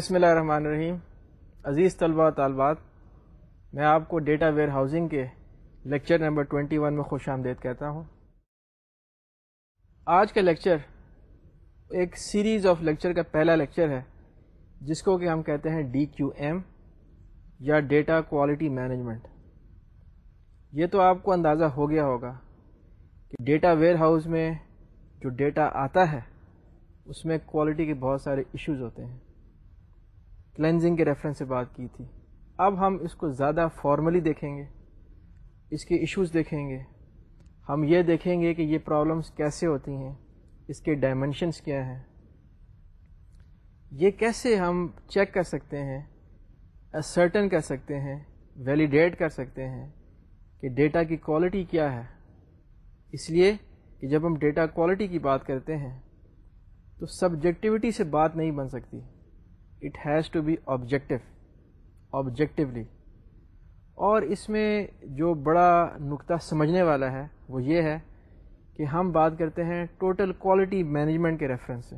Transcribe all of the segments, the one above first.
بسم اللہ الرحمن الرحیم۔ عزیز طلبہ طالبات، میں آپ کو ڈیٹا ویئر ہاؤسنگ کے لیکچر نمبر 21 میں خوش آمدید کہتا ہوں۔ آج کا لیکچر ایک سیریز آف لیکچر کا پہلا لیکچر ہے، جس کو کہ ہم کہتے ہیں ڈی کیو ایم یا ڈیٹا کوالٹی مینجمنٹ۔ یہ تو آپ کو اندازہ ہو گیا ہوگا کہ ڈیٹا ویئر ہاؤس میں جو ڈیٹا آتا ہے، اس میں کوالٹی کے بہت سارے ایشوز ہوتے ہیں۔ کلینزنگ کے ریفرنس سے بات کی تھی۔ اب ہم اس کو زیادہ فارملی دیکھیں گے، اس کے ایشوز دیکھیں گے۔ ہم یہ دیکھیں گے کہ یہ پرابلمس کیسے ہوتی ہیں، اس کے ڈائمنشنس کیا ہیں۔ یہ کیسے ہم چیک کر سکتے ہیں اسرٹن کر سکتے ہیں ویلیڈیٹ کر سکتے ہیں کہ ڈیٹا کی کوالٹی کیا ہے۔ اس لیے کہ جب ہم ڈیٹا کوالٹی کی بات کرتے ہیں تو سبجیکٹیوٹی سے بات نہیں بن سکتی۔ It has to be objective objectively اور اس میں جو بڑا نقطہ سمجھنے والا ہے وہ یہ ہے کہ ہم بات کرتے ہیں ٹوٹل کوالٹی مینجمنٹ کے ریفرنس سے۔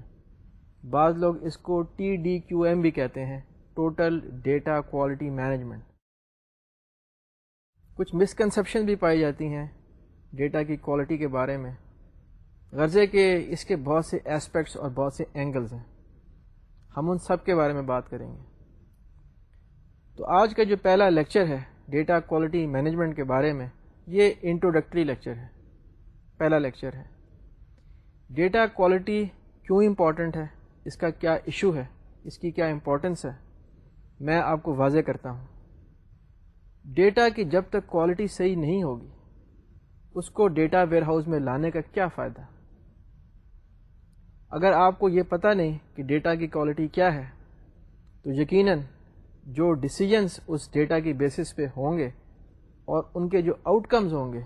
بعض لوگ اس کو ٹی ڈی کیو ایم بھی کہتے ہیں ٹوٹل ڈیٹا کوالٹی مینجمنٹ کچھ مسکنسیپشن بھی پائی جاتی ہیں ڈیٹا کی کوالٹی کے بارے میں۔ غرضے کہ اس کے بہت سے اسپیکٹس اور بہت سے اینگلز ہیں۔ ہم ان سب کے بارے میں بات کریں گے۔ تو آج کا جو پہلا لیکچر ہے ڈیٹا کوالٹی مینجمنٹ کے بارے میں، یہ انٹروڈکٹری لیکچر ہے۔ پہلا لیکچر ہے۔ ڈیٹا کوالٹی کیوں امپورٹنٹ ہے؟ اس کا کیا ایشو ہے؟ اس کی کیا امپورٹنس ہے؟ میں آپ کو واضح کرتا ہوں۔ ڈیٹا کی جب تک کوالٹی صحیح نہیں ہوگی، اس کو ڈیٹا ویئر ہاؤس میں لانے کا کیا فائدہ؟ اگر آپ کو یہ پتہ نہیں کہ ڈیٹا کی کوالٹی کیا ہے، تو یقیناً جو ڈسیجنس اس ڈیٹا کی بیسس پہ ہوں گے اور ان کے جو آؤٹ کمز ہوں گے،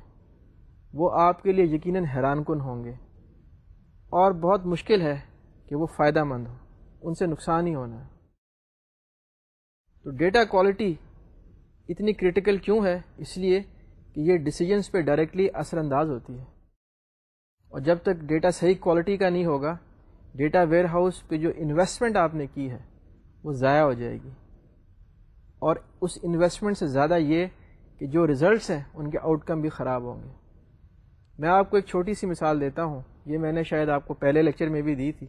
وہ آپ کے لیے یقیناً حیران کن ہوں گے۔ اور بہت مشکل ہے کہ وہ فائدہ مند ہو، ان سے نقصان ہی ہونا۔ ہے تو ڈیٹا کوالٹی اتنی کرٹیکل کیوں ہے؟ اس لیے کہ یہ ڈسیجنس پہ ڈائریکٹلی اثر انداز ہوتی ہے۔ اور جب تک ڈیٹا صحیح کوالٹی کا نہیں ہوگا ڈیٹا ویئر ہاؤس پہ جو انویسٹمنٹ آپ نے کی ہے، وہ ضائع ہو جائے گی۔ اور اس انویسٹمنٹ سے زیادہ یہ کہ جو ریزلٹس ہیں، ان کے آؤٹ کم بھی خراب ہوں گے۔ میں آپ کو ایک چھوٹی سی مثال دیتا ہوں۔ یہ میں نے شاید آپ کو پہلے لیکچر میں بھی دی تھی۔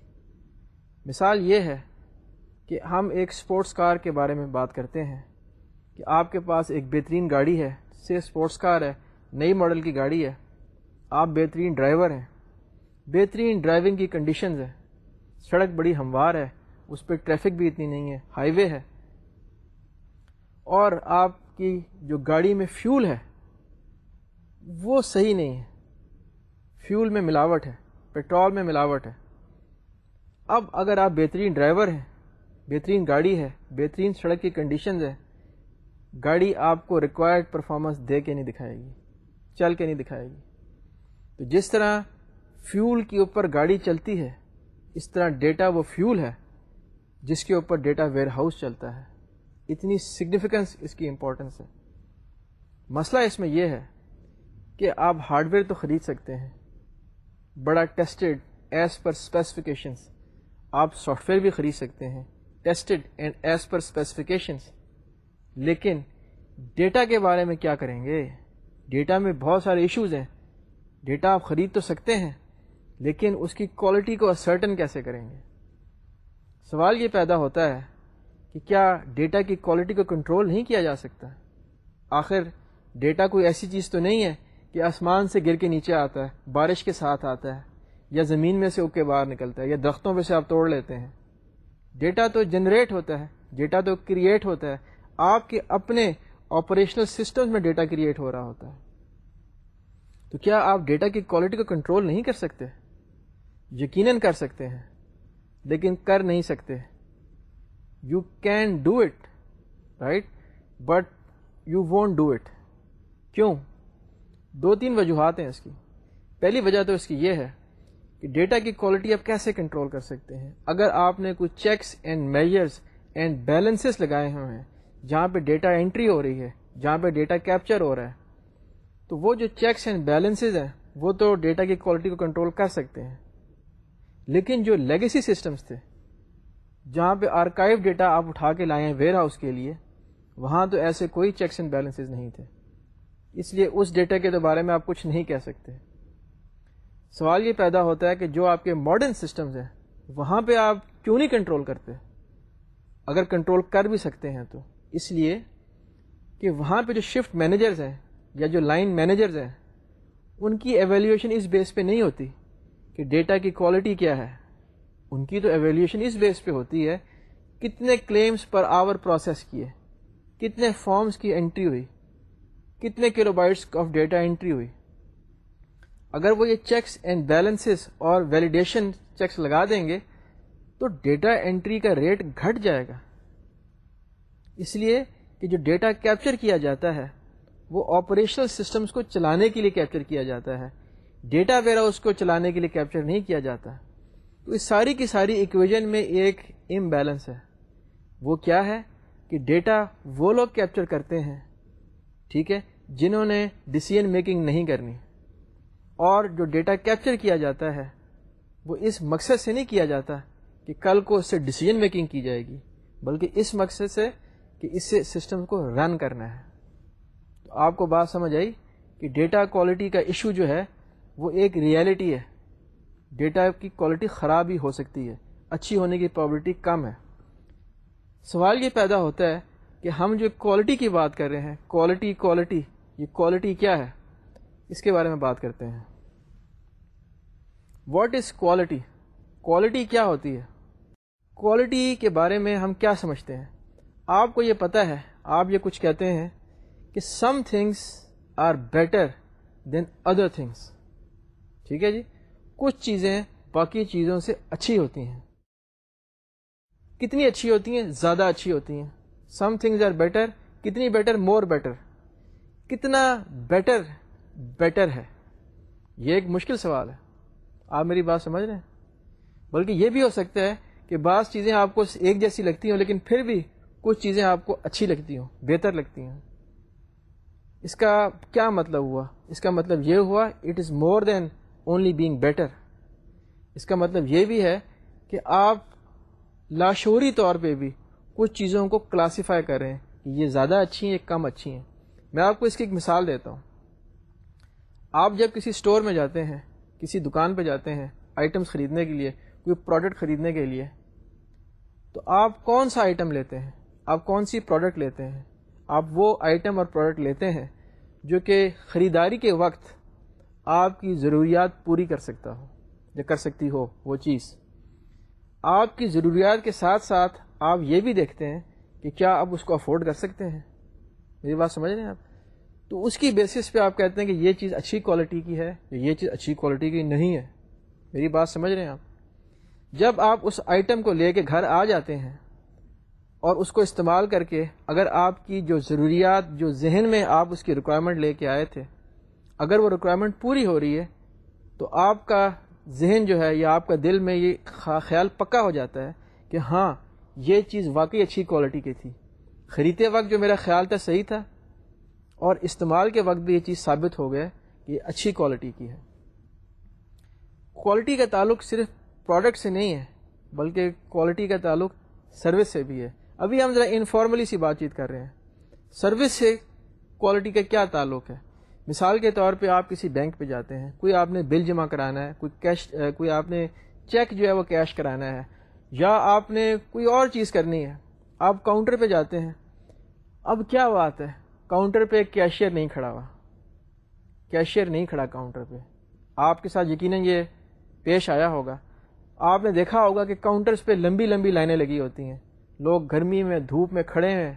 مثال یہ ہے کہ ہم ایک اسپورٹس کار کے بارے میں بات کرتے ہیں کہ آپ کے پاس ایک بہترین گاڑی ہے۔ سے اسپورٹس کار ہے، نئی ماڈل کی گاڑی ہے۔ آپ بہترین ڈرائیور ہیں۔ بہترین ڈرائیونگ کی کنڈیشنز ہیں۔ سڑک بڑی ہموار ہے، اس پہ ٹریفک بھی اتنی نہیں ہے، ہائی وے ہے۔ اور آپ کی جو گاڑی میں فیول ہے، وہ صحیح نہیں ہے۔ فیول میں ملاوٹ ہے، پیٹرول میں ملاوٹ ہے۔ اب اگر آپ بہترین ڈرائیور ہیں، بہترین گاڑی ہے، بہترین سڑک کی کنڈیشنز ہے گاڑی آپ کو ریکوائرڈ پرفارمنس دے کے نہیں دکھائے گی، چل کے نہیں دکھائے گی۔ تو جس طرح فیول کے اوپر گاڑی چلتی ہے اس طرح ڈیٹا وہ فیول ہے جس کے اوپر ڈیٹا ویئر ہاؤس چلتا ہے۔ اتنی سگنیفیکنس اس کی امپورٹنس ہے۔ مسئلہ اس میں یہ ہے کہ آپ ہارڈ ویئر تو خرید سکتے ہیں، بڑا ٹیسٹڈ ایز پر اسپیسیفکیشنس آپ سافٹ ویئر بھی خرید سکتے ہیں tested and as per specifications لیکن ڈیٹا کے بارے میں کیا کریں گے؟ ڈیٹا میں بہت سارے ایشوز ہیں۔ ڈیٹا آپ خرید تو سکتے ہیں۔ لیکن اس کی کوالٹی کو اسرٹن کیسے کریں گے؟ سوال یہ پیدا ہوتا ہے کہ کیا ڈیٹا کی کوالٹی کو کنٹرول نہیں کیا جا سکتا؟ آخر ڈیٹا کوئی ایسی چیز تو نہیں ہے کہ آسمان سے گر کے نیچے آتا ہے، بارش کے ساتھ آتا ہے، یا زمین میں سے اگ کے باہر نکلتا ہے، یا درختوں میں سے آپ توڑ لیتے ہیں۔ ڈیٹا تو جنریٹ ہوتا ہے ڈیٹا تو کریٹ ہوتا ہے۔ آپ کے اپنے آپریشنل سسٹم میں ڈیٹا کریٹ ہو رہا ہوتا ہے۔ تو کیا آپ ڈیٹا کی کوالٹی کو کنٹرول نہیں کر سکتے؟ یقیناً کر سکتے ہیں، لیکن کر نہیں سکتے۔ You can do it right but you won't do it کیوں؟ دو تین وجوہات ہیں اس کی۔ پہلی وجہ تو اس کی یہ ہے کہ ڈیٹا کی کوالٹی آپ کیسے کنٹرول کر سکتے ہیں۔ اگر آپ نے کچھ checks and measures and balances لگائے ہوئے ہیں، جہاں پہ ڈیٹا انٹری ہو رہی ہے، جہاں پہ ڈیٹا کیپچر ہو رہا ہے، تو وہ جو چیکس اینڈ بیلنسز ہیں، وہ تو ڈیٹا کی کوالٹی کو کنٹرول کر سکتے ہیں۔ لیکن جو لیگیسی سسٹمز تھے، جہاں پہ آرکائیو ڈیٹا آپ اٹھا کے لائیں ویئر ہاؤس کے لیے، وہاں تو ایسے کوئی چیکس اینڈ بیلنسز نہیں تھے۔ اس لیے اس ڈیٹا کے بارے میں آپ کچھ نہیں کہہ سکتے۔ سوال یہ پیدا ہوتا ہے کہ جو آپ کے ماڈرن سسٹمز ہیں، وہاں پہ آپ کیوں نہیں کنٹرول کرتے؟ اگر کنٹرول کر بھی سکتے ہیں تو۔ اس لیے کہ وہاں پہ جو شفٹ مینیجرز ہیں یا جو لائن مینیجرز ہیں، ان کی ایویلیویشن اس بیس پہ نہیں ہوتی۔ کہ ڈیٹا کی کوالٹی کیا ہے؟ ان کی تو ایویلیویشن اس بیس پہ ہوتی ہے کتنے کلیمز پر آور پروسیس کیے، کتنے فارمز کی انٹری ہوئی، کتنے kilo bytes of data entry ہوئی۔ اگر وہ یہ چیکس اینڈ بیلنسز اور ویلیڈیشن چیکس لگا دیں گے تو ڈیٹا انٹری کا ریٹ گھٹ جائے گا۔ اس لیے کہ جو ڈیٹا کیپچر کیا جاتا ہے، وہ آپریشنل سسٹمز کو چلانے کے لیے کیپچر کیا جاتا ہے۔ ڈیٹا ویئر ہاؤس کو چلانے کے لیے کیپچر نہیں کیا جاتا تو اس ساری کی ساری اکویژن میں ایک امبیلنس ہے۔ وہ کیا ہے کہ ڈیٹا وہ لوگ کیپچر کرتے ہیں، ٹھیک ہے، جنہوں نے ڈسیزن میکنگ نہیں کرنی۔ اور جو ڈیٹا کیپچر کیا جاتا ہے، وہ اس مقصد سے نہیں کیا جاتا کہ کل کو اس سے ڈسیزن میکنگ کی جائے گی، بلکہ اس مقصد سے کہ اس سے سسٹم کو رن کرنا ہے۔ تو آپ کو بات سمجھ آئی کہ ڈیٹا کوالٹی کا ایشو جو ہے وہ ایک ریئلٹی ہے۔ ڈیٹا کی کوالٹی خراب ہی ہو سکتی ہے۔ اچھی ہونے کی پرابلٹی کم ہے۔ سوال یہ پیدا ہوتا ہے کہ ہم جو کوالٹی کی بات کر رہے ہیں کوالٹی کوالٹی یہ کوالٹی کیا ہے؟ اس کے بارے میں بات کرتے ہیں۔ واٹ از کوالٹی کوالٹی کیا ہوتی ہے؟ کوالٹی کے بارے میں ہم کیا سمجھتے ہیں؟ آپ کو یہ پتہ ہے، آپ یہ کچھ کہتے ہیں کہ some things are better than other things ٹھیک ہے جی؟ کچھ چیزیں باقی چیزوں سے اچھی ہوتی ہیں۔ کتنی اچھی ہوتی ہیں؟ زیادہ اچھی ہوتی ہیں۔ سم تھنگز آر بیٹر کتنی بیٹر مور بیٹر کتنا بیٹر بیٹر ہے۔ یہ ایک مشکل سوال ہے۔ آپ میری بات سمجھ رہے ہیں؟ بلکہ یہ بھی ہو سکتا ہے کہ بعض چیزیں آپ کو ایک جیسی لگتی ہوں لیکن پھر بھی کچھ چیزیں آپ کو اچھی لگتی ہوں، بہتر لگتی ہیں اس کا کیا مطلب ہوا؟ اس کا مطلب یہ ہوا it is more than only being better اس کا مطلب یہ بھی ہے کہ آپ لاشوری طور پہ بھی کچھ چیزوں کو کلاسیفائی کر رہے ہیں کہ یہ زیادہ اچھی ہیں، یہ کم اچھی ہیں۔ میں آپ کو اس کی ایک مثال دیتا ہوں۔ آپ جب کسی اسٹور میں جاتے ہیں، کسی دکان پہ جاتے ہیں آئٹمس خریدنے کے لیے، کوئی پروڈکٹ خریدنے کے لیے، تو آپ کون سا آئٹم لیتے ہیں؟ آپ کون سی پروڈکٹ لیتے ہیں؟ آپ وہ آئٹم اور پروڈکٹ لیتے ہیں جو کہ خریداری کے وقت آپ کی ضروریات پوری کر سکتا ہو، یا کر سکتی ہو وہ چیز۔ آپ کی ضروریات کے ساتھ ساتھ آپ یہ بھی دیکھتے ہیں کہ کیا آپ اس کو افورڈ کر سکتے ہیں۔ میری بات سمجھ رہے ہیں آپ؟ تو اس کی بیسس پہ آپ کہتے ہیں کہ یہ چیز اچھی کوالٹی کی ہے یا یہ چیز اچھی کوالٹی کی نہیں ہے۔ میری بات سمجھ رہے ہیں آپ؟ جب آپ اس آئٹم کو لے کے گھر آ جاتے ہیں اور اس کو استعمال کر کے اگر آپ کی جو ضروریات، جو ذہن میں آپ اس کی ریکوائرمنٹ لے کے آئے تھے اگر وہ ریکوائرمنٹ پوری ہو رہی ہے، تو آپ کا ذہن جو ہے یا آپ کا دل میں یہ خیال پکا ہو جاتا ہے کہ ہاں یہ چیز واقعی اچھی کوالٹی کی تھی۔ خریدتے وقت جو میرا خیال تھا صحیح تھا، اور استعمال کے وقت بھی یہ چیز ثابت ہو گیا کہ یہ اچھی کوالٹی کی ہے۔ کوالٹی کا تعلق صرف پروڈکٹ سے نہیں ہے، بلکہ کوالٹی کا تعلق سروس سے بھی ہے۔ ابھی ہم ذرا انفارملی سی بات چیت کر رہے ہیں۔ سروس سے کوالٹی کا کیا تعلق ہے؟ مثال کے طور پہ آپ کسی بینک پہ جاتے ہیں، کوئی آپ نے بل جمع کرانا ہے، کوئی کیش کوئی آپ نے چیک جو ہے وہ کیش کرانا ہے، یا آپ نے کوئی اور چیز کرنی ہے، آپ کاؤنٹر پہ جاتے ہیں۔ اب کیا بات ہے؟ کاؤنٹر پہ کیشیئر نہیں کھڑا ہوا۔ کیشیئر نہیں کھڑا کاؤنٹر پہ۔ آپ کے ساتھ یقیناً یہ پیش آیا ہوگا۔ آپ نے دیکھا ہوگا کہ کاؤنٹرز پہ لمبی لمبی لائنیں لگی ہوتی ہیں۔ لوگ گرمی میں، دھوپ میں کھڑے ہیں۔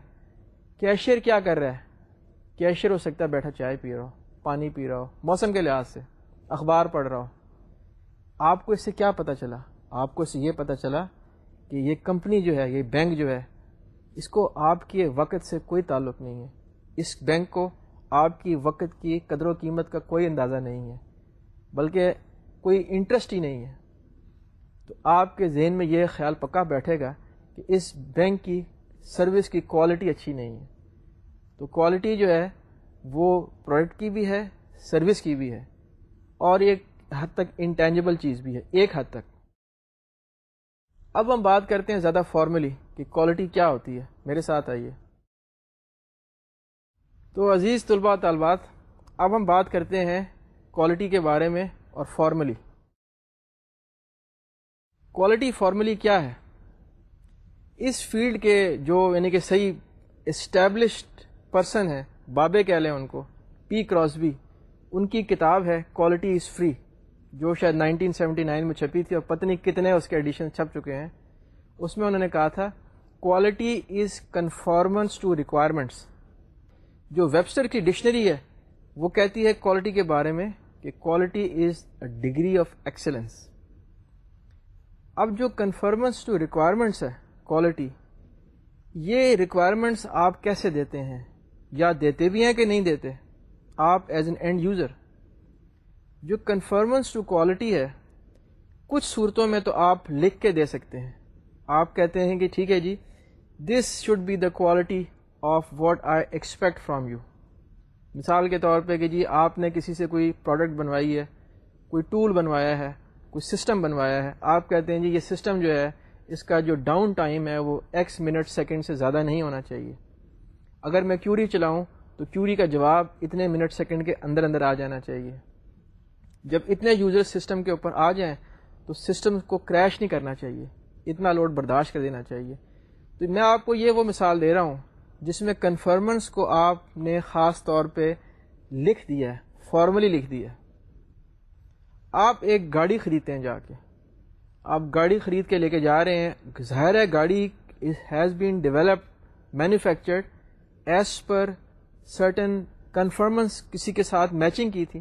کیشیئر کیا کر رہا ہے؟ کیشیئر ہو سکتا ہے بیٹھا چائے پی رہا ہو۔ پانی پی رہا ہو۔ موسم کے لحاظ سے اخبار پڑھ رہا ہو۔ آپ کو اس سے کیا پتہ چلا؟ آپ کو اس سے یہ پتہ چلا کہ یہ کمپنی جو ہے، یہ بینک جو ہے، اس کو آپ کے وقت سے کوئی تعلق نہیں ہے۔ اس بینک کو آپ کی وقت کی قدر و قیمت کا کوئی اندازہ نہیں ہے، بلکہ کوئی انٹرسٹ ہی نہیں ہے۔ تو آپ کے ذہن میں یہ خیال پکا بیٹھے گا کہ اس بینک کی سروس کی کوالٹی اچھی نہیں ہے۔ تو کوالٹی جو ہے وہ پروڈکٹ کی بھی ہے سروس کی بھی ہے، اور ایک حد تک انٹینجبل چیز بھی ہے، ایک حد تک۔ اب ہم بات کرتے ہیں زیادہ فارملی کہ کوالٹی کیا ہوتی ہے۔ میرے ساتھ آئیے۔ تو عزیز طلباء، طالبات، اب ہم بات کرتے ہیں کوالٹی کے بارے میں اور فارملی کوالٹی فارملی کیا ہے؟ اس فیلڈ کے جو یعنی کہ صحیح اسٹیبلشڈ پرسن ہیں بابے کہہ لیں ان کو، پی کراسبی، ان کی کتاب ہے کوالٹی از فری جو شاید 1979 میں چھپی تھی اور پتنی کتنے اس کے ایڈیشن چھپ چکے ہیں۔ اس میں انہوں نے کہا تھا quality is conformance to requirements جو ویبسٹر کی ڈکشنری ہے، وہ کہتی ہے کوالٹی کے بارے میں کہ quality is a degree of excellence اب جو کنفرمنس ٹو ریکوائرمنٹس ہے کوالٹی یہ ریکوائرمنٹس آپ کیسے دیتے ہیں؟ یا دیتے بھی ہیں کہ نہیں دیتے؟ آپ ایز این اینڈ یوزر جو کنفرمنس ٹو کوالٹی ہے، کچھ صورتوں میں تو آپ لکھ کے دے سکتے ہیں۔ آپ کہتے ہیں کہ ٹھیک ہے جی this should be the quality of what I expect from you مثال کے طور پہ کہ جی آپ نے کسی سے کوئی پروڈکٹ بنوائی ہے، کوئی ٹول بنوایا ہے، کوئی سسٹم بنوایا ہے۔ آپ کہتے ہیں جی یہ سسٹم جو ہے، اس کا جو ڈاؤن ٹائم ہے، وہ ایکس منٹ سیکنڈ سے زیادہ نہیں ہونا چاہیے۔ اگر میں کیوری چلاؤں تو کیوری کا جواب اتنے منٹ سیکنڈ کے اندر اندر آ جانا چاہیے۔ جب اتنے یوزر سسٹم کے اوپر آ جائیں تو سسٹم کو کریش نہیں کرنا چاہیے، اتنا لوڈ برداشت کر دینا چاہیے۔ تو میں آپ کو یہ وہ مثال دے رہا ہوں جس میں کنفرمنس کو آپ نے خاص طور پہ لکھ دیا ہے فارملی لکھ دیا آپ ایک گاڑی خریدتے ہیں جا کے۔ آپ گاڑی خرید کے لے کے جا رہے ہیں۔ ظاہر ہے گاڑی has been develop manufactured as per certain conformance کسی کے ساتھ میچنگ کی تھی۔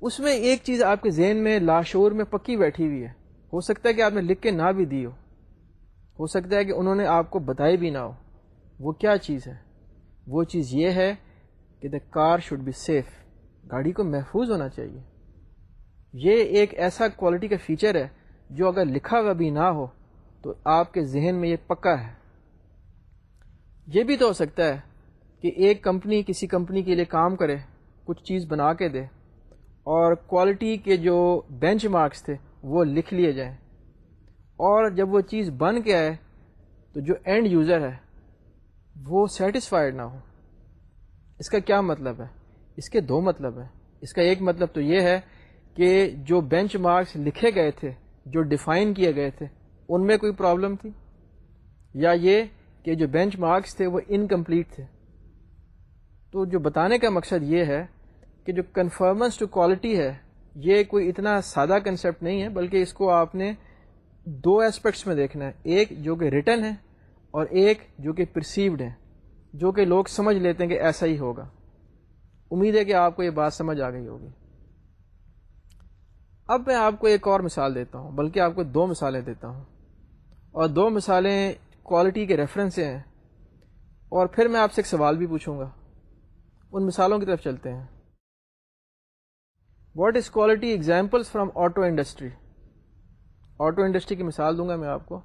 اس میں ایک چیز آپ کے ذہن میں لاشور میں پکی بیٹھی ہوئی ہے۔ ہو سکتا ہے کہ آپ نے لکھ کے نہ بھی دی ہو۔ ہو سکتا ہے کہ انہوں نے آپ کو بتائی بھی نہ ہو۔ وہ کیا چیز ہے؟ وہ چیز یہ ہے کہ the car should be safe گاڑی کو محفوظ ہونا چاہیے۔ یہ ایک ایسا کوالٹی کا فیچر ہے جو اگر لکھا ہوا بھی نہ ہو تو آپ کے ذہن میں یہ پکا ہے۔ یہ بھی تو ہو سکتا ہے کہ ایک کمپنی کسی کمپنی کے لیے کام کرے، کچھ چیز بنا کے دے، اور کوالٹی کے جو بینچ مارکس تھے وہ لکھ لیے جائیں۔ اور جب وہ چیز بن کے آئے تو جو اینڈ یوزر ہے وہ سیٹسفائڈ نہ ہو۔ اس کا کیا مطلب ہے؟ اس کے دو مطلب ہے اس کا ایک مطلب تو یہ ہے کہ جو بینچ مارکس لکھے گئے تھے، جو ڈیفائن کیے گئے تھے، ان میں کوئی پرابلم تھی؟ یا یہ کہ جو بینچ مارکس تھے وہ انکمپلیٹ تھے۔ تو جو بتانے کا مقصد یہ ہے کہ جو کنفرمنس ٹو کوالٹی ہے، یہ کوئی اتنا سادہ کنسیپٹ نہیں ہے، بلکہ اس کو آپ نے دو ایسپیکٹس میں دیکھنا ہے۔ ایک جو کہ ریٹن ہے اور ایک جو کہ پرسیوڈ ہے، جو کہ لوگ سمجھ لیتے ہیں کہ ایسا ہی ہوگا۔ امید ہے کہ آپ کو یہ بات سمجھ آ گئی ہوگی۔ اب میں آپ کو ایک اور مثال دیتا ہوں، بلکہ آپ کو دو مثالیں دیتا ہوں۔ اور دو مثالیں کوالٹی کے ریفرنس ہیں اور پھر میں آپ سے ایک سوال بھی پوچھوں گا۔ ان مثالوں کی طرف چلتے ہیں۔ What is quality examples from auto industry auto industry کی مثال دوں گا میں آپ کو۔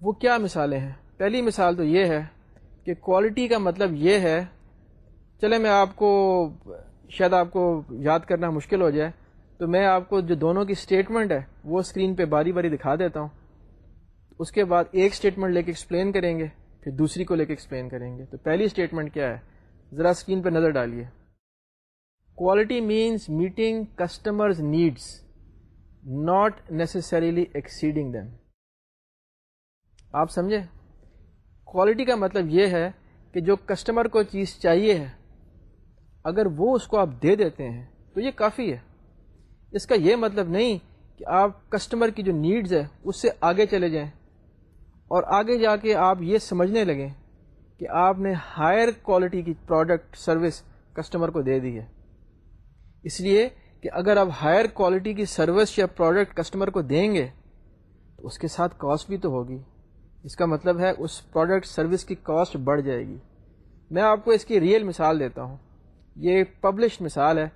وہ کیا مثالیں ہیں؟ پہلی مثال تو یہ ہے کہ کوالٹی کا مطلب یہ ہے چلے میں آپ کو، شاید آپ کو یاد کرنا مشکل ہو جائے، تو میں آپ کو جو دونوں کی اسٹیٹمنٹ ہے، وہ اسکرین پہ باری باری دکھا دیتا ہوں۔ اس کے بعد ایک اسٹیٹمنٹ لے کے ایکسپلین کریں گے، پھر دوسری کو لے کے ایکسپلین کریں گے۔ تو پہلی اسٹیٹمنٹ کیا ہے؟ ذرا اسکرین پہ نظر ڈالیے۔ Quality means meeting customers needs not necessarily exceeding them آپ سمجھے؟ کوالٹی کا مطلب یہ ہے کہ جو کسٹمر کو چیز چاہیے ہے، اگر وہ اس کو آپ دے دیتے ہیں، تو یہ کافی ہے۔ اس کا یہ مطلب نہیں کہ آپ کسٹمر کی جو نیڈز ہے، اس سے آگے چلے جائیں۔ اور آگے جا کے آپ یہ سمجھنے لگیں کہ آپ نے ہائر کوالٹی کی پروڈکٹ سروس کسٹمر کو دے دی ہے۔ اس لیے کہ اگر آپ ہائر کوالٹی کی سروس یا پروڈکٹ کسٹمر کو دیں گے، تو اس کے ساتھ کاسٹ بھی تو ہوگی۔ اس کا مطلب ہے اس پروڈکٹ سروس کی کاسٹ بڑھ جائے گی۔ میں آپ کو اس کی ریئل مثال دیتا ہوں۔ یہ پبلشڈ مثال ہے۔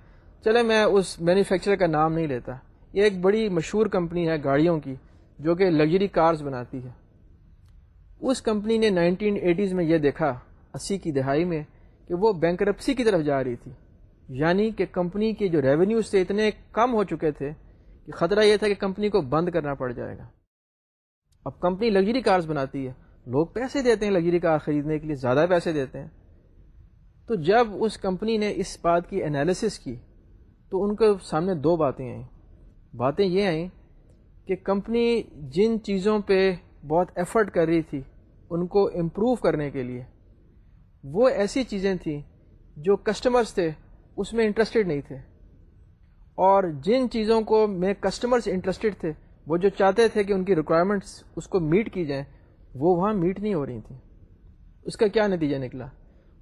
چلے میں اس مینوفیکچرر کا نام نہیں لیتا۔ یہ ایک بڑی مشہور کمپنی ہے گاڑیوں کی، جو کہ لگژری کارز بناتی ہے۔ اس کمپنی نے نائنٹین ایٹیز میں یہ دیکھا، اسی کی دہائی میں، کہ وہ بینکرپسی کی طرف جا رہی تھی۔ یعنی کہ کمپنی کے جو ریونیوز تھے اتنے کم ہو چکے تھے کہ کہ خطرہ یہ تھا کہ کمپنی کو بند کرنا پڑ جائے گا۔ اب کمپنی لگژری کارز بناتی ہے۔ لوگ پیسے دیتے ہیں لگژری کار خریدنے کے لیے، زیادہ پیسے دیتے ہیں۔ تو جب اس کمپنی نے اس بات کی انالیسس کی، تو ان کے سامنے دو باتیں آئیں۔ باتیں یہ آئیں کہ کمپنی جن چیزوں پہ بہت ایفرٹ کر رہی تھی ان کو امپروو کرنے کے لیے۔ وہ ایسی چیزیں تھیں جو کسٹمرز تھے، اس میں انٹرسٹڈ نہیں تھے۔ اور جن چیزوں کو میں کسٹمرز انٹرسٹڈ تھے، وہ جو چاہتے تھے کہ ان کی ریکوائرمنٹس اس کو میٹ کی جائیں، وہ وہاں میٹ نہیں ہو رہی تھیں۔ اس کا کیا نتیجہ نکلا؟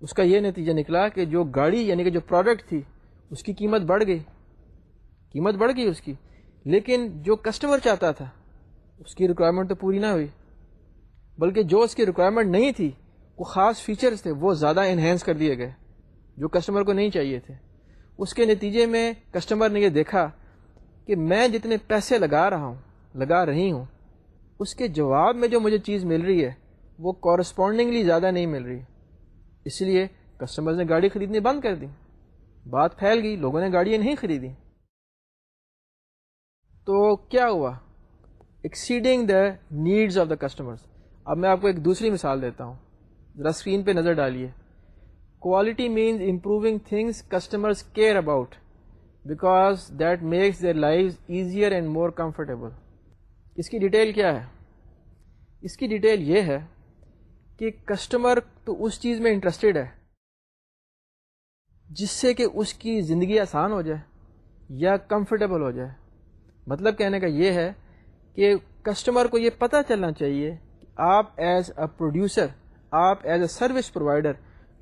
اس کا یہ نتیجہ نکلا کہ جو گاڑی یعنی کہ جو پروڈکٹ تھی، اس کی قیمت بڑھ گئی۔ قیمت بڑھ گئی اس کی۔ لیکن جو کسٹمر چاہتا تھا، اس کی ریکوائرمنٹ تو پوری نہ ہوئی۔ بلکہ جو اس کی ریکوائرمنٹ نہیں تھی، وہ خاص فیچرز تھے، وہ زیادہ انہینس کر دیے گئے، جو کسٹمر کو نہیں چاہیے تھے۔ اس کے نتیجے میں کسٹمر نے یہ دیکھا کہ میں جتنے پیسے لگا رہا ہوں، لگا رہی ہوں، اس کے جواب میں جو مجھے چیز مل رہی ہے، وہ کورسپونڈنگلی زیادہ نہیں مل رہی۔ اس لیے کسٹمرز نے گاڑی خریدنی بند کر دی۔ بات پھیل گئی، لوگوں نے گاڑیاں نہیں خریدی تو کیا ہوا؟ Exceeding the needs of the customers اب میں آپ کو ایک دوسری مثال دیتا ہوں۔ ذرا اسکرین پہ نظر ڈالیے۔ Quality means improving things customers care about because that makes their life easier and more comfortable اس کی ڈیٹیل کیا ہے؟ اس کی ڈیٹیل یہ ہے کہ کسٹمر تو اس چیز میں انٹرسٹیڈ ہے جس سے کہ اس کی زندگی آسان ہو جائے یا کمفرٹیبل ہو جائے۔ مطلب کہنے کا یہ ہے کہ کسٹمر کو یہ پتہ چلنا چاہیے آپ ایز اے پروڈیوسر آپ as a service provider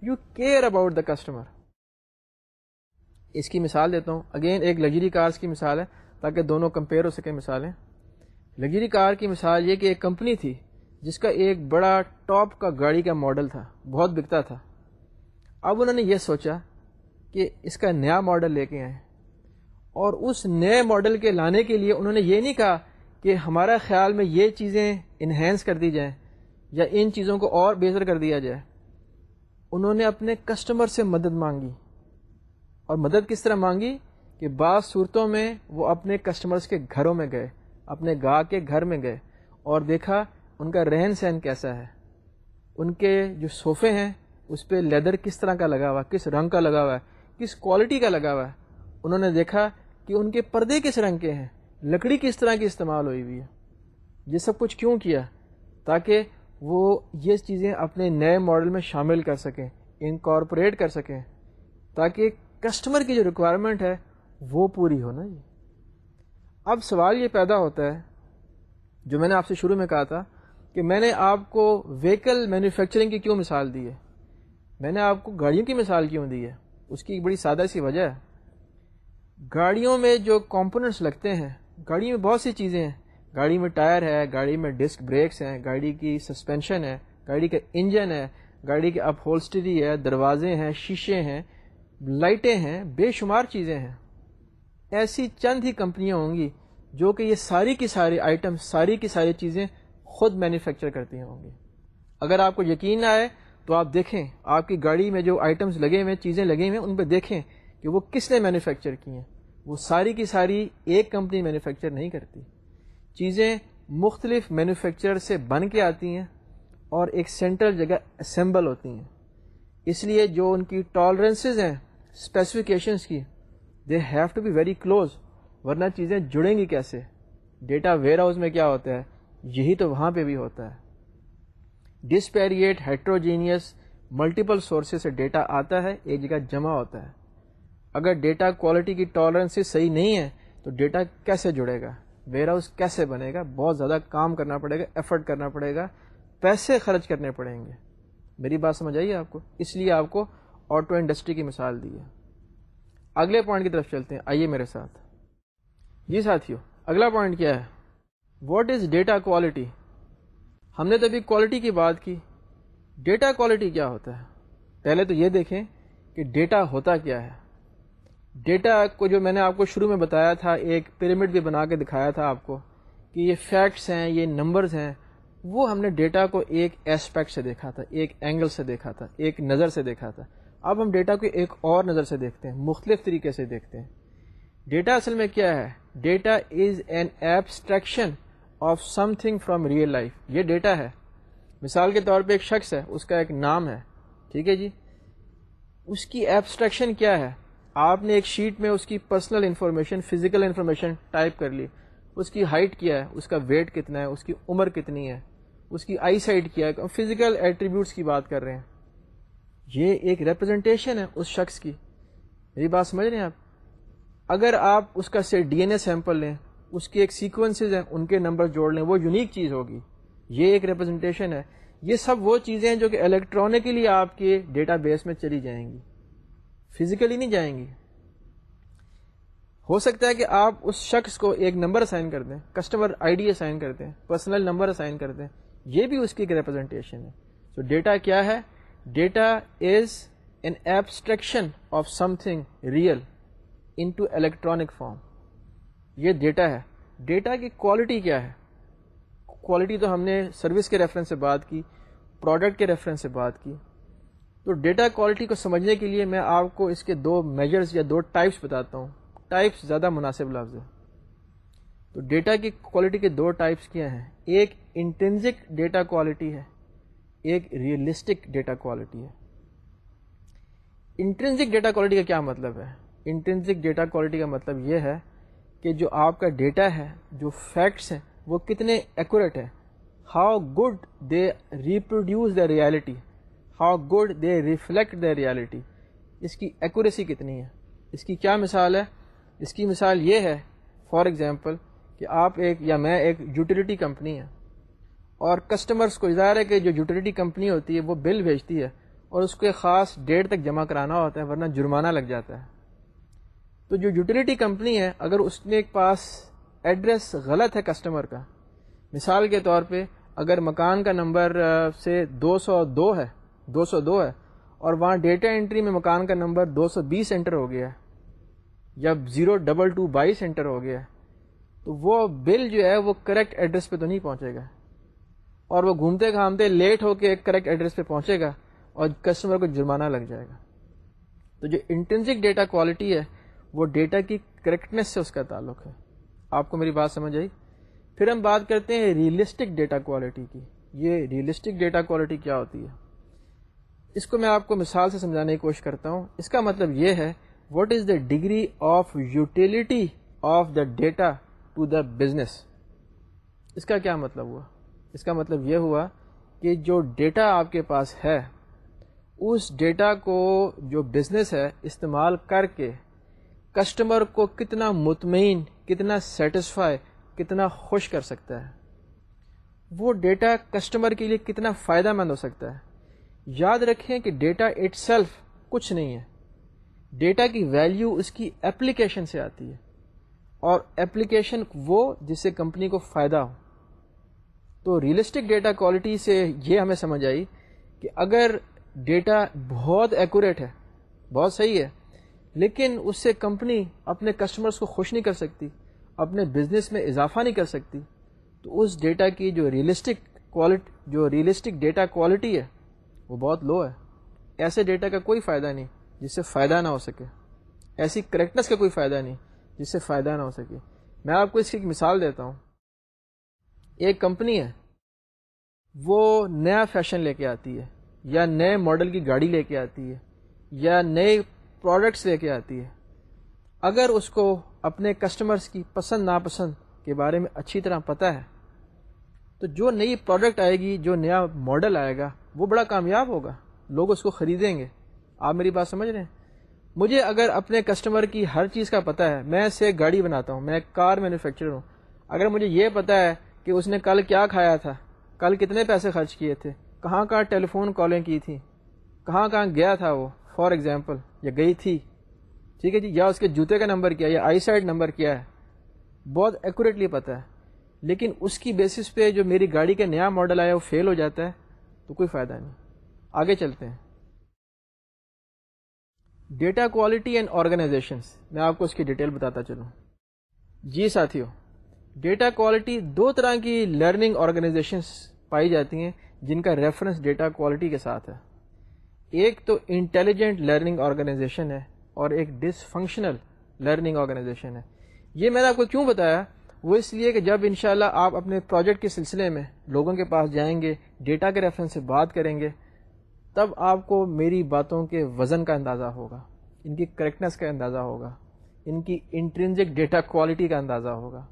you care about the customer اس کی مثال دیتا ہوں. اگین ایک لگژری کارس کی مثال ہے، تاکہ دونوں کمپیئر ہو سکے مثالیں. لگژری کار کی مثال یہ کہ ایک کمپنی تھی، جس کا ایک بڑا ٹاپ کا گاڑی کا ماڈل تھا، بہت بکتا تھا. اب انہوں نے یہ سوچا کہ اس کا نیا ماڈل لے کے آئیں۔ اور اس نئے ماڈل کے لانے کے لیے انہوں نے یہ نہیں کہا کہ ہمارا خیال میں یہ چیزیں انہینس کر دی جائیں یا ان چیزوں کو اور بہتر کر دیا جائے۔ انہوں نے اپنے کسٹمر سے مدد مانگی۔ اور مدد کس طرح مانگی؟ کہ بعض صورتوں میں وہ اپنے کسٹمرز کے گھروں میں گئے، اپنے گاہ کے گھر میں گئے اور دیکھا ان کا رہن سہن کیسا ہے۔ ان کے جو صوفے ہیں، اس پہ لیدر کس طرح کا لگا ہوا کس رنگ کا لگا ہوا ہے، کس کوالٹی کا لگا ہوا ہے۔ انہوں نے دیکھا کہ ان کے پردے کس رنگ کے ہیں۔ لکڑی کس طرح کی استعمال ہوئی ہوئی ہے؟ یہ سب کچھ کیوں کیا؟ تاکہ وہ یہ چیزیں اپنے نئے ماڈل میں شامل کر سکیں، انکارپوریٹ کر سکیں، تاکہ کسٹمر کی جو ریکوائرمنٹ ہے وہ پوری ہو نا جی۔ اب سوال یہ پیدا ہوتا ہے، جو میں نے آپ سے شروع میں کہا تھا، کہ میں نے آپ کو ویکل مینوفیکچرنگ کی کیوں مثال دی ہے؟ میں نے آپ کو گاڑیوں کی مثال کیوں دی ہے؟ اس کی ایک بڑی سادہ سی وجہ ہے۔ گاڑیوں میں جو کمپوننٹس لگتے ہیں گاڑی میں بہت سی چیزیں ہیں۔ گاڑی میں ٹائر ہے، گاڑی میں ڈسک بریکس ہیں، گاڑی کی سسپینشن ہے، گاڑی کا انجن ہے، گاڑی کی اپ ہولسٹری ہے، دروازے ہیں، شیشے ہیں، لائٹیں ہیں، بے شمار چیزیں ہیں۔ ایسی چند ہی کمپنیاں ہوں گی جو کہ یہ ساری کی ساری آئٹم ساری کی ساری چیزیں خود مینوفیکچر کرتی ہوں گی۔ اگر آپ کو یقین نہ آئے تو آپ دیکھیں، آپ کی گاڑی میں جو آئٹمس لگے ہوئے چیزیں لگے ہوئے ہیں، ان پہ دیکھیں کہ وہ کس نے مینوفیکچر کی ہیں۔ وہ ساری کی ساری ایک کمپنی مینوفیکچر نہیں کرتی۔ چیزیں مختلف مینوفیکچر سے بن کے آتی ہیں اور ایک سینٹرل جگہ اسمبل ہوتی ہیں۔ اس لیے جو ان کی ٹالرنسز ہیں اسپیسیفکیشنس کی they have to be very close ورنہ چیزیں جڑیں گی کیسے؟ ڈیٹا ویئر ہاؤس میں کیا ہوتا ہے؟ یہی تو وہاں پہ بھی ہوتا ہے۔ ڈسپیریٹ ہیٹروجینیس ملٹیپل سورسز سے ڈیٹا آتا ہے، ایک جگہ جمع ہوتا ہے۔ اگر ڈیٹا کوالٹی کی ٹالرنس صحیح نہیں ہے تو ڈیٹا کیسے جڑے گا؟ ویئر ہاؤس کیسے بنے گا؟ بہت زیادہ کام کرنا پڑے گا ایفرٹ کرنا پڑے گا، پیسے خرچ کرنے پڑیں گے۔ میری بات سمجھ آئیے آپ کو؟ اس لیے آپ کو آٹو انڈسٹری کی مثال دی ہے۔ اگلے پوائنٹ کی طرف چلتے ہیں۔ آئیے میرے ساتھ۔ جی ساتھیو اگلا پوائنٹ کیا ہے؟ واٹ از ڈیٹا کوالٹی ہم نے تو ابھی کوالٹی کی بات کی۔ ڈیٹا کوالٹی کیا ہوتا ہے؟ پہلے تو یہ دیکھیں کہ ڈیٹا ہوتا کیا ہے۔ ڈیٹا کو جو میں نے آپ کو شروع میں بتایا تھا، ایک پیرامڈ بھی بنا کے دکھایا تھا آپ کو کہ یہ فیکٹس ہیں، یہ نمبرز ہیں، وہ ہم نے ڈیٹا کو ایک ایسپیکٹ سے دیکھا تھا، ایک اینگل سے دیکھا تھا، ایک نظر سے دیکھا تھا۔ اب ہم ڈیٹا کو ایک اور نظر سے دیکھتے ہیں، مختلف طریقے سے دیکھتے ہیں۔ ڈیٹا اصل میں کیا ہے؟ Data is an abstraction of something from real life یہ ڈیٹا ہے۔ مثال کے طور پہ ایک شخص ہے، اس کا ایک نام ہے۔ ٹھیک ہے جی؟ اس کی ایبسٹریکشن کیا ہے؟ آپ نے ایک شیٹ میں اس کی personal information physical information type کر لی۔ اس کی ہائٹ کیا ہے؟ اس کا ویٹ کتنا ہے؟ اس کی عمر کتنی ہے؟ اس کی آئی سائٹ کیا ہے؟ فزیکل ایٹریبیوٹس کی بات کر رہے ہیں۔ یہ ایک ریپرزنٹیشن ہے اس شخص کی۔ میری بات سمجھ رہے ہیں آپ؟ اگر آپ اس کا سے ڈی این اے سیمپل لیں، اس کے ایک سیکوینسز ہیں، ان کے نمبر جوڑ لیں، وہ یونیک چیز ہوگی۔ یہ ایک ریپرزنٹیشن ہے۔ یہ سب وہ چیزیں ہیں جو کہ الیکٹرانکلی آپ کے ڈیٹا بیس میں چلی جائیں گی۔ فزیکلی نہیں جائیں گی۔ ہو سکتا ہے کہ آپ اس شخص کو ایک نمبر اسائن کر دیں کسٹمر آئی ڈی اسائن کر دیں پرسنل نمبر اسائن کر دیں۔ یہ بھی اس کی ایک ریپرزنٹیشن ہے۔ تو ڈیٹا کیا ہے؟ Data is an abstraction of something real into electronic form یہ ڈیٹا ہے۔ ڈیٹا کی کوالٹی کیا ہے؟ کوالٹی تو ہم نے سروس کے ریفرنس سے بات کی پروڈکٹ کے ریفرنس سے بات کی۔ تو ڈیٹا کوالٹی کو سمجھنے کے لیے میں آپ کو اس کے دو میجرز یا دو ٹائپس بتاتا ہوں۔ ٹائپس زیادہ مناسب لفظ ہے تو ڈیٹا کی کوالٹی کے دو ٹائپس کیا ہیں؟ ایک انٹینزک ڈیٹا کوالٹی ہے، ایک ریئلسٹک ڈیٹا کوالٹی ہے۔ انٹرنزک ڈیٹا کوالٹی کا کیا مطلب ہے؟ انٹرنسک ڈیٹا کوالٹی کا مطلب یہ ہے کہ جو آپ کا ڈیٹا ہے، جو فیکٹس ہیں، وہ کتنے ایکوریٹ ہے how good they reproduce the reality how good they reflect the reality اس کی ایکوریسی کتنی ہے؟ اس کی کیا مثال ہے؟ اس کی مثال یہ ہے فار ایگزامپل کہ آپ ایک یا میں ایک یوٹیلیٹی کمپنی ہے اور کسٹمرس کو ظاہر ہے کہ جو یوٹیلیٹی کمپنی ہوتی ہے وہ بل بھیجتی ہے اور اس کو ایک خاص ڈیٹ تک جمع کرانا ہوتا ہے، ورنہ جرمانہ لگ جاتا ہے۔ تو جو یوٹیلیٹی کمپنی ہے، اگر اس کے پاس ایڈریس غلط ہے کسٹمر کا، مثال کے طور پہ اگر مکان کا نمبر سے دو سو دو ہے دو سو دو ہے۔ اور وہاں ڈیٹا انٹری میں مکان کا نمبر دو سو بیس انٹر ہو گیا ہے۔ یا زیرو ڈبل ٹو بائیس انٹر ہو گیا ہے۔ تو وہ بل جو ہے وہ کریکٹ ایڈریس پہ تو نہیں پہنچے گا۔ اور وہ گھومتے گھامتے لیٹ ہو کے کریکٹ ایڈریس پہ پہنچے گا اور کسٹمر کو جرمانہ لگ جائے گا۔ تو جو انٹینسک ڈیٹا کوالٹی ہے، وہ ڈیٹا کی کریکٹنیس سے اس کا تعلق ہے۔ آپ کو میری بات سمجھ آئی؟ پھر ہم بات کرتے ہیں ریئلسٹک ڈیٹا کوالٹی کی۔ یہ ریئلسٹک ڈیٹا کوالٹی کیا ہوتی ہے؟ اس کو میں آپ کو مثال سے سمجھانے کی کوشش کرتا ہوں۔ اس کا مطلب یہ ہے what is the degree of utility of the data to the business اس کا کیا مطلب ہوا؟ اس کا مطلب یہ ہوا کہ جو ڈیٹا آپ کے پاس ہے، اس ڈیٹا کو جو بزنس ہے، استعمال کر کے کسٹمر کو کتنا مطمئن، کتنا سیٹسفائی کتنا خوش کر سکتا ہے۔ وہ ڈیٹا کسٹمر کے لیے کتنا فائدہ مند ہو سکتا ہے۔ یاد رکھیں کہ ڈیٹا اٹ سیلف کچھ نہیں ہے۔ ڈیٹا کی ویلیو اس کی اپلیکیشن سے آتی ہے۔ اور اپلیکیشن وہ جس سے کمپنی کو فائدہ ہو۔ تو ریئلسٹک ڈیٹا کوالٹی سے یہ ہمیں سمجھ آئی کہ اگر ڈیٹا بہت ایکوریٹ ہے، بہت صحیح ہے، لیکن اس سے کمپنی اپنے کسٹمرس کو خوش نہیں کر سکتی، اپنے بزنس میں اضافہ نہیں کر سکتی، تو اس ڈیٹا کی جو ریئلسٹک کوالٹی جو ریئلسٹک ڈیٹا کوالٹی ہے وہ بہت لو ہے۔ ایسے ڈیٹا کا کوئی فائدہ نہیں جس سے فائدہ نہ ہو سکے۔ ایسی کریکٹنس کا کوئی فائدہ نہیں جس سے فائدہ نہ ہو سکے۔ میں آپ کو اس کی ایک مثال دیتا ہوں۔ ایک کمپنی ہے۔ وہ نیا فیشن لے کے آتی ہے، یا نئے ماڈل کی گاڑی لے کے آتی ہے، یا نئے پروڈکٹس لے کے آتی ہے۔ اگر اس کو اپنے کسٹمرس کی پسند ناپسند کے بارے میں اچھی طرح پتہ ہے، تو جو نئی پروڈکٹ آئے گی، جو نیا ماڈل آئے گا وہ بڑا کامیاب ہوگا۔ لوگ اس کو خریدیں گے۔ آپ میری بات سمجھ رہے ہیں؟ مجھے اگر اپنے کسٹمر کی ہر چیز کا پتہ ہے، میں سے گاڑی بناتا ہوں، میں ایک کار مینوفیکچرر ہوں۔ اگر مجھے یہ پتہ ہے کہ اس نے کل کیا کھایا تھا، کل کتنے پیسے خرچ کیے تھے، کہاں کہاں ٹیلی فون کالیں کی تھیں کہاں کہاں گیا تھا وہ فار ایگزامپل یا گئی تھی۔ ٹھیک ہے جی؟ یا اس کے جوتے کا نمبر کیا، یا آئی سائڈ نمبر کیا ہے۔ بہت ایکوریٹلی پتہ ہے۔ لیکن اس کی بیسس پہ جو میری گاڑی کا نیا ماڈل آیا، وہ فیل ہو جاتا ہے۔ تو کوئی فائدہ نہیں۔ آگے چلتے ہیں۔ ڈیٹا کوالٹی اینڈ آرگنائزیشنس میں آپ کو اس کی ڈیٹیل بتاتا چلوں۔ جی ساتھیوں ڈیٹا کوالٹی دو طرح کی لرننگ آرگنائزیشنس پائی جاتی ہیں جن کا ریفرنس ڈیٹا کوالٹی کے ساتھ ہے۔ ایک تو انٹیلیجنٹ لرننگ آرگنائزیشن ہے اور ایک ڈس فنکشنل لرننگ آرگنائزیشن ہے۔ یہ میں نے آپ کو کیوں بتایا؟ وہ اس لیے کہ جب انشاءاللہ شاء آپ اپنے پروجیکٹ کے سلسلے میں لوگوں کے پاس جائیں گے، ڈیٹا کے ریفرنس سے بات کریں گے، تب آپ کو میری باتوں کے وزن کا اندازہ ہوگا، ان کی کریکٹنس کا اندازہ ہوگا، ان کی انٹرنزک ڈیٹا کوالٹی کا اندازہ ہوگا۔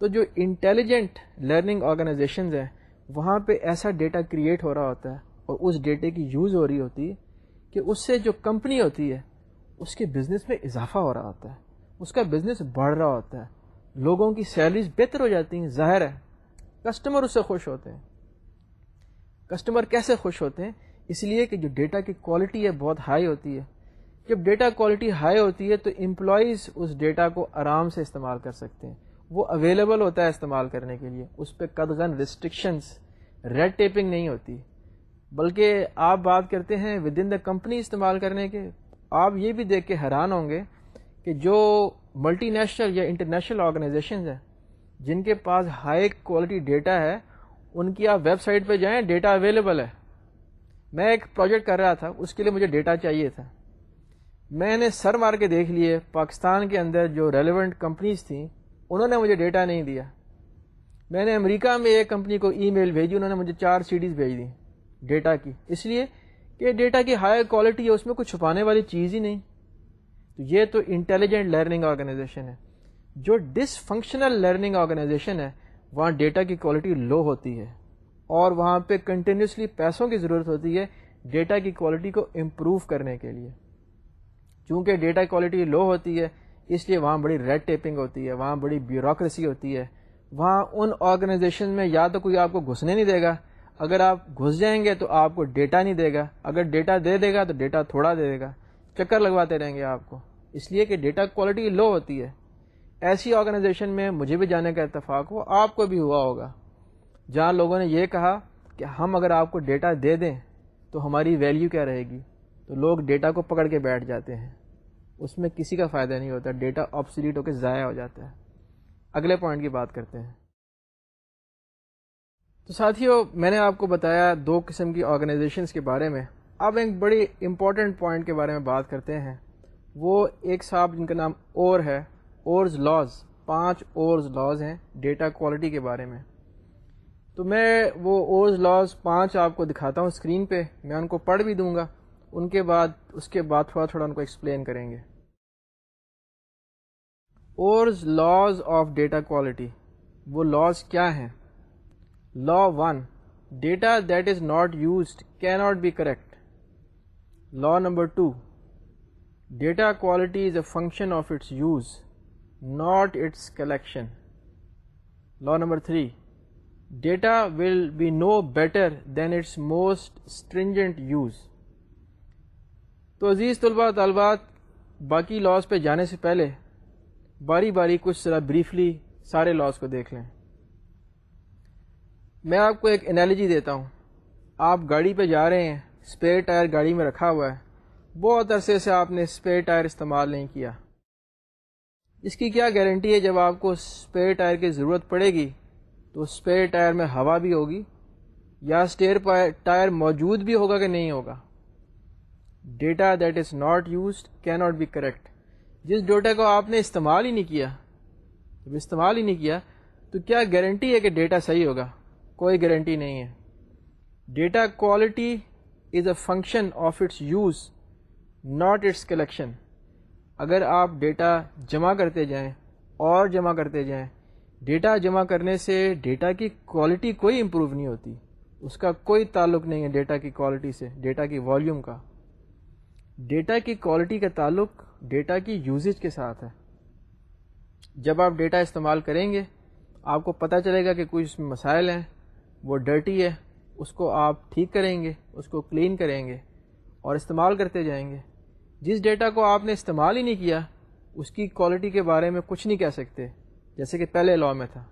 تو جو انٹیلیجنٹ لرننگ آرگنائزیشنز ہیں، وہاں پہ ایسا ڈیٹا کریٹ ہو رہا ہوتا ہے اور اس ڈیٹے کی یوز ہو رہی ہوتی ہے کہ اس سے جو کمپنی ہوتی ہے، اس کے بزنس میں اضافہ ہو رہا ہوتا ہے، اس کا بزنس بڑھ رہا ہوتا ہے۔ لوگوں کی سیلریز بہتر ہو جاتی ہیں، ظاہر ہے۔ کسٹمر اس سے خوش ہوتے ہیں۔ کسٹمر کیسے خوش ہوتے ہیں؟ اس لیے کہ جو ڈیٹا کی کوالٹی ہے، بہت ہائی ہوتی ہے۔ جب ڈیٹا کوالٹی ہائی ہوتی ہے تو امپلائیز اس ڈیٹا کو آرام سے استعمال کر سکتے ہیں۔ وہ اویلیبل ہوتا ہے استعمال کرنے کے لیے۔ اس پہ قدغن ریسٹرکشنس ریڈ ٹیپنگ نہیں ہوتی۔ بلکہ آپ بات کرتے ہیں ود ان دا کمپنی استعمال کرنے کے۔ آپ یہ بھی دیکھ کے حیران ہوں گے کہ جو ملٹی نیشنل یا انٹرنیشنل آرگنائزیشنز ہیں، جن کے پاس ہائی کوالٹی ڈیٹا ہے، ان کی آپ ویب سائٹ پہ جائیں، ڈیٹا اویلیبل ہے۔ میں ایک پروجیکٹ کر رہا تھا، اس کے لیے مجھے ڈیٹا چاہیے تھا۔ میں نے سر مار کے دیکھ لیے، پاکستان کے اندر جو ریلیونٹ کمپنیز تھیں، انہوں نے مجھے ڈیٹا نہیں دیا۔ میں نے امریکہ میں ایک کمپنی کو ای میل بھیجی، انہوں نے مجھے چار سیڈیز بھیج دی ڈیٹا کی۔ اس لیے کہ ڈیٹا کی ہائی کوالٹی ہے، اس میں کچھ چھپانے والی چیز ہی نہیں۔ تو یہ تو انٹیلیجنٹ لرننگ آرگنائزیشن ہے۔ جو ڈس فنکشنل لرننگ آرگنائزیشن ہے، وہاں ڈیٹا کی کوالٹی لو ہوتی ہے اور وہاں پہ کنٹینیوسلی پیسوں کی ضرورت ہوتی ہے ڈیٹا کی کوالٹی کو امپروو کرنے کے لیے۔ چونکہ ڈیٹا کوالٹی لو ہوتی ہے، اس لیے وہاں بڑی ریڈ ٹیپنگ ہوتی ہے، وہاں بڑی بیوروکریسی ہوتی ہے۔ وہاں ان آرگنائزیشن میں یا تو کوئی آپ کو گھسنے نہیں دے گا، اگر آپ گھس جائیں گے تو آپ کو ڈیٹا نہیں دے گا۔ اگر ڈیٹا دے دے گا تو ڈیٹا تھوڑا دے دے گا۔ چکر لگواتے رہیں گے آپ کو۔ اس لیے کہ ڈیٹا کوالٹی لو ہوتی ہے۔ ایسی آرگنائزیشن میں مجھے بھی جانے کا اتفاق ہو، آپ کو بھی ہوا ہوگا۔ جہاں لوگوں نے یہ کہا کہ ہم اگر آپ کو ڈیٹا دے دیں تو ہماری ویلیو کیا رہے گی؟ تو لوگ ڈیٹا کو پکڑ کے بیٹھ جاتے ہیں۔ اس میں کسی کا فائدہ نہیں ہوتا ڈیٹا آپسلیٹ ہو کے ضائع ہو جاتا ہے۔ اگلے پوائنٹ کی بات کرتے ہیں۔ تو ساتھیوں میں نے آپ کو بتایا دو قسم کی آرگنائزیشنس کے بارے میں۔ اب ایک بڑی امپورٹنٹ پوائنٹ کے بارے میں بات کرتے ہیں۔ وہ ایک صاحب جن کا نام اور ہے اورز لاز پانچ اورز لاز ہیں ڈیٹا کوالٹی کے بارے میں۔ تو میں وہ اورز لاز پانچ آپ کو دکھاتا ہوں اسکرین پہ، میں ان کو پڑھ بھی دوں گا۔ ان کے بعد، اس کے بعد تھوڑا تھوڑا ان کو ایکسپلین کریں گے۔ Orr's laws of data quality وہ لاز کیا ہیں؟ Law one data that is not used can not be correct law number two data quality is a function of its use not its collection law number three data will be no better than its most stringent use تو عزیز طلباء طالبات، باقی لاس پہ جانے سے پہلے باری باری کچھ ذرا بریفلی سارے لاس کو دیکھ لیں۔ میں آپ کو ایک انالوجی دیتا ہوں۔ آپ گاڑی پہ جا رہے ہیں۔ اسپیئر ٹائر گاڑی میں رکھا ہوا ہے۔ بہت عرصے سے آپ نے اسپیئر ٹائر استعمال نہیں کیا۔ اس کی کیا گارنٹی ہے جب آپ کو اسپیئر ٹائر کی ضرورت پڑے گی، تو اسپیئر ٹائر میں ہوا بھی ہوگی یا اسٹیئر ٹائر موجود بھی ہوگا کہ نہیں ہوگا۔ Data that is not used can not be correct جس ڈیٹا کو آپ نے استعمال ہی نہیں کیا، جب استعمال ہی نہیں کیا، تو کیا گارنٹی ہے کہ ڈیٹا صحیح ہوگا؟ کوئی گارنٹی نہیں ہے۔ Data quality is a function of its use not its collection اگر آپ ڈیٹا جمع کرتے جائیں اور جمع کرتے جائیں، ڈیٹا جمع کرنے سے ڈیٹا کی کوالٹی کوئی امپروو نہیں ہوتی۔ اس کا کوئی تعلق نہیں ہے ڈیٹا کی کوالٹی سے، ڈیٹا کی والیوم کا۔ ڈیٹا کی کوالٹی کا تعلق ڈیٹا کی یوزیج کے ساتھ ہے۔ جب آپ ڈیٹا استعمال کریں گے، آپ کو پتہ چلے گا کہ کچھ مسائل ہیں، وہ ڈرٹی ہے۔ اس کو آپ ٹھیک کریں گے، اس کو کلین کریں گے اور استعمال کرتے جائیں گے۔ جس ڈیٹا کو آپ نے استعمال ہی نہیں کیا، اس کی کوالٹی کے بارے میں کچھ نہیں کہہ سکتے، جیسے کہ پہلے لا میں تھا۔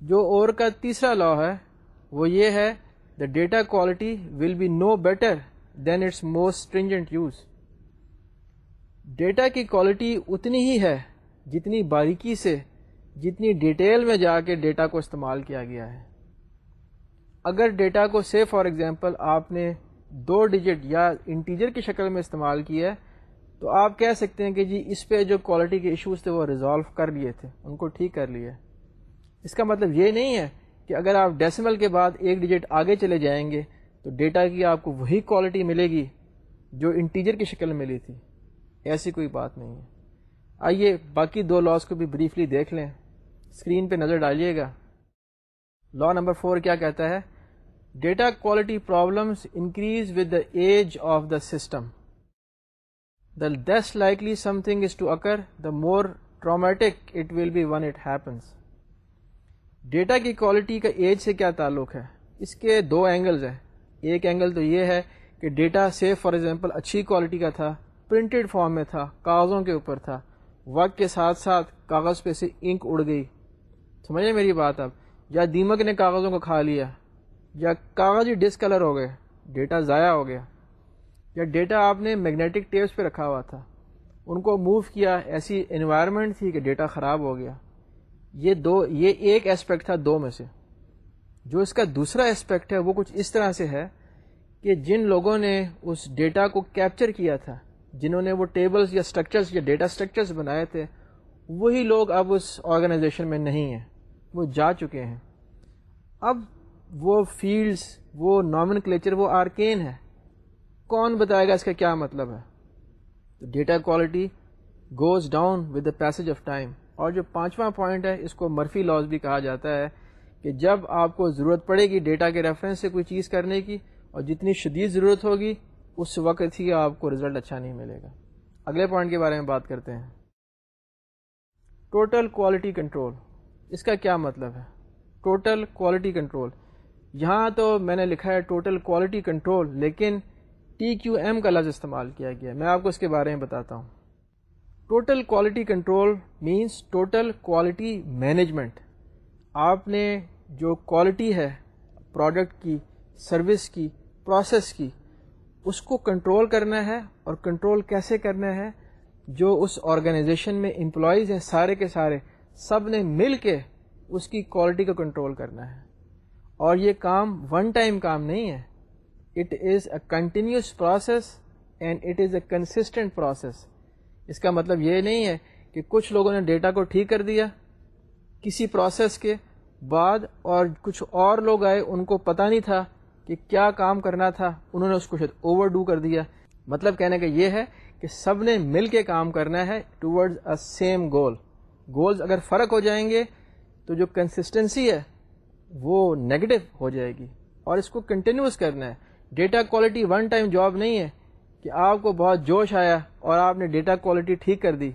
جو اور کا تیسرا لا ہے، وہ یہ ہے the data quality will be no better than its most stringent use data کی کوالٹی اتنی ہی ہے جتنی باریکی سے، جتنی ڈیٹیل میں جا کے ڈیٹا کو استعمال کیا گیا ہے۔ اگر ڈیٹا کو سے فار ایگزامپل آپ نے دو ڈیجٹ یا انٹیجر کی شکل میں استعمال کیا ہے، تو آپ کہہ سکتے ہیں کہ جی اس پہ جو کوالٹی کے ایشوز تھے وہ ریزالو کر لیے تھے، ان کو ٹھیک کر لیے۔ اس کا مطلب یہ نہیں ہے کہ اگر آپ ڈیسیمل کے بعد ایک ڈیجٹ آگے چلے جائیں گے، تو ڈیٹا کی آپ کو وہی کوالٹی ملے گی جو انٹیجر کی شکل میں ملی تھی۔ ایسی کوئی بات نہیں ہے۔ آئیے باقی دو لاس کو بھی بریفلی دیکھ لیں۔ اسکرین پہ نظر ڈالیے گا۔ لا نمبر فور کیا کہتا ہے؟ Data quality problems increase with the age of the system. The less likely something is to occur the more traumatic it will be when it happens data کی quality کا age سے کیا تعلق ہے؟ اس کے دو اینگلز ہیں۔ ایک اینگل تو یہ ہے کہ ڈیٹا سے فار ایگزامپل اچھی کوالٹی کا تھا پرنٹڈ فارم میں تھا، کاغذوں کے اوپر تھا۔ وقت کے ساتھ ساتھ کاغذ پہ سے انک اڑ گئی۔ سمجھے میری بات اب؟ یا دیمک نے کاغذوں کو کھا لیا، یا کاغذ ہی ڈسکلر ہو گئے، ڈیٹا ضائع ہو گیا، یا ڈیٹا آپ نے میگنیٹک ٹیپس پہ رکھا ہوا تھا۔ ان کو موو کیا، ایسی انوائرمنٹ تھی کہ ڈیٹا خراب ہو گیا۔ یہ دو، یہ ایک اسپیکٹ تھا دو میں سے۔ جو اس کا دوسرا اسپیکٹ ہے، وہ کچھ اس طرح سے ہے کہ جن لوگوں نے اس ڈیٹا کو کیپچر کیا تھا، جنہوں نے وہ ٹیبلز یا اسٹرکچرز یا ڈیٹا اسٹرکچرز بنائے تھے، وہی لوگ اب اس آرگنائزیشن میں نہیں ہیں۔ وہ جا چکے ہیں۔ اب وہ فیلڈس وہ نامن کلیچر وہ آرکین ہے۔ کون بتائے گا اس کا کیا مطلب ہے؟ تو data quality goes down with the passage of time اور جو پانچواں پوائنٹ ہے، اس کو مرفی لاز بھی کہا جاتا ہے کہ جب آپ کو ضرورت پڑے گی ڈیٹا کے ریفرنس سے کوئی چیز کرنے کی، اور جتنی شدید ضرورت ہوگی، اس وقت ہی آپ کو رزلٹ اچھا نہیں ملے گا۔ اگلے پوائنٹ کے بارے میں بات کرتے ہیں۔ ٹوٹل کوالٹی کنٹرول اس کا کیا مطلب ہے؟ ٹوٹل کوالٹی کنٹرول یہاں تو میں نے لکھا ہے ٹوٹل کوالٹی کنٹرول لیکن ٹی کیو ایم کا لفظ استعمال کیا گیا میں آپ کو اس کے بارے میں بتاتا ہوں۔ Total quality control means total quality management آپ نے جو کوالٹی ہے پروڈکٹ کی سروس کی پروسیس کی، اس کو کنٹرول کرنا ہے اور کنٹرول کیسے کرنا ہے؟ جو اس آرگنائزیشن میں امپلائیز ہیں، سارے کے سارے سب نے مل کے اس کی کوالٹی کو کنٹرول کرنا ہے۔ اور یہ کام ون ٹائم کام نہیں ہے۔ It is a continuous process and it is a consistent process اس کا مطلب یہ نہیں ہے کہ کچھ لوگوں نے ڈیٹا کو ٹھیک کر دیا کسی پروسیس کے بعد اور کچھ اور لوگ آئے، ان کو پتہ نہیں تھا کہ کیا کام کرنا تھا۔ انہوں نے اس کو شاید اوور ڈو کر دیا۔ مطلب کہنے کا یہ ہے کہ سب نے مل کے کام کرنا ہے towards a same goal goals اگر فرق ہو جائیں گے تو جو کنسسٹنسی ہے وہ نیگیٹو ہو جائے گی اور اس کو کنٹینیوس کرنا ہے۔ Data quality one time job نہیں ہے کہ آپ کو بہت جوش آیا اور آپ نے ڈیٹا کوالٹی ٹھیک کر دی۔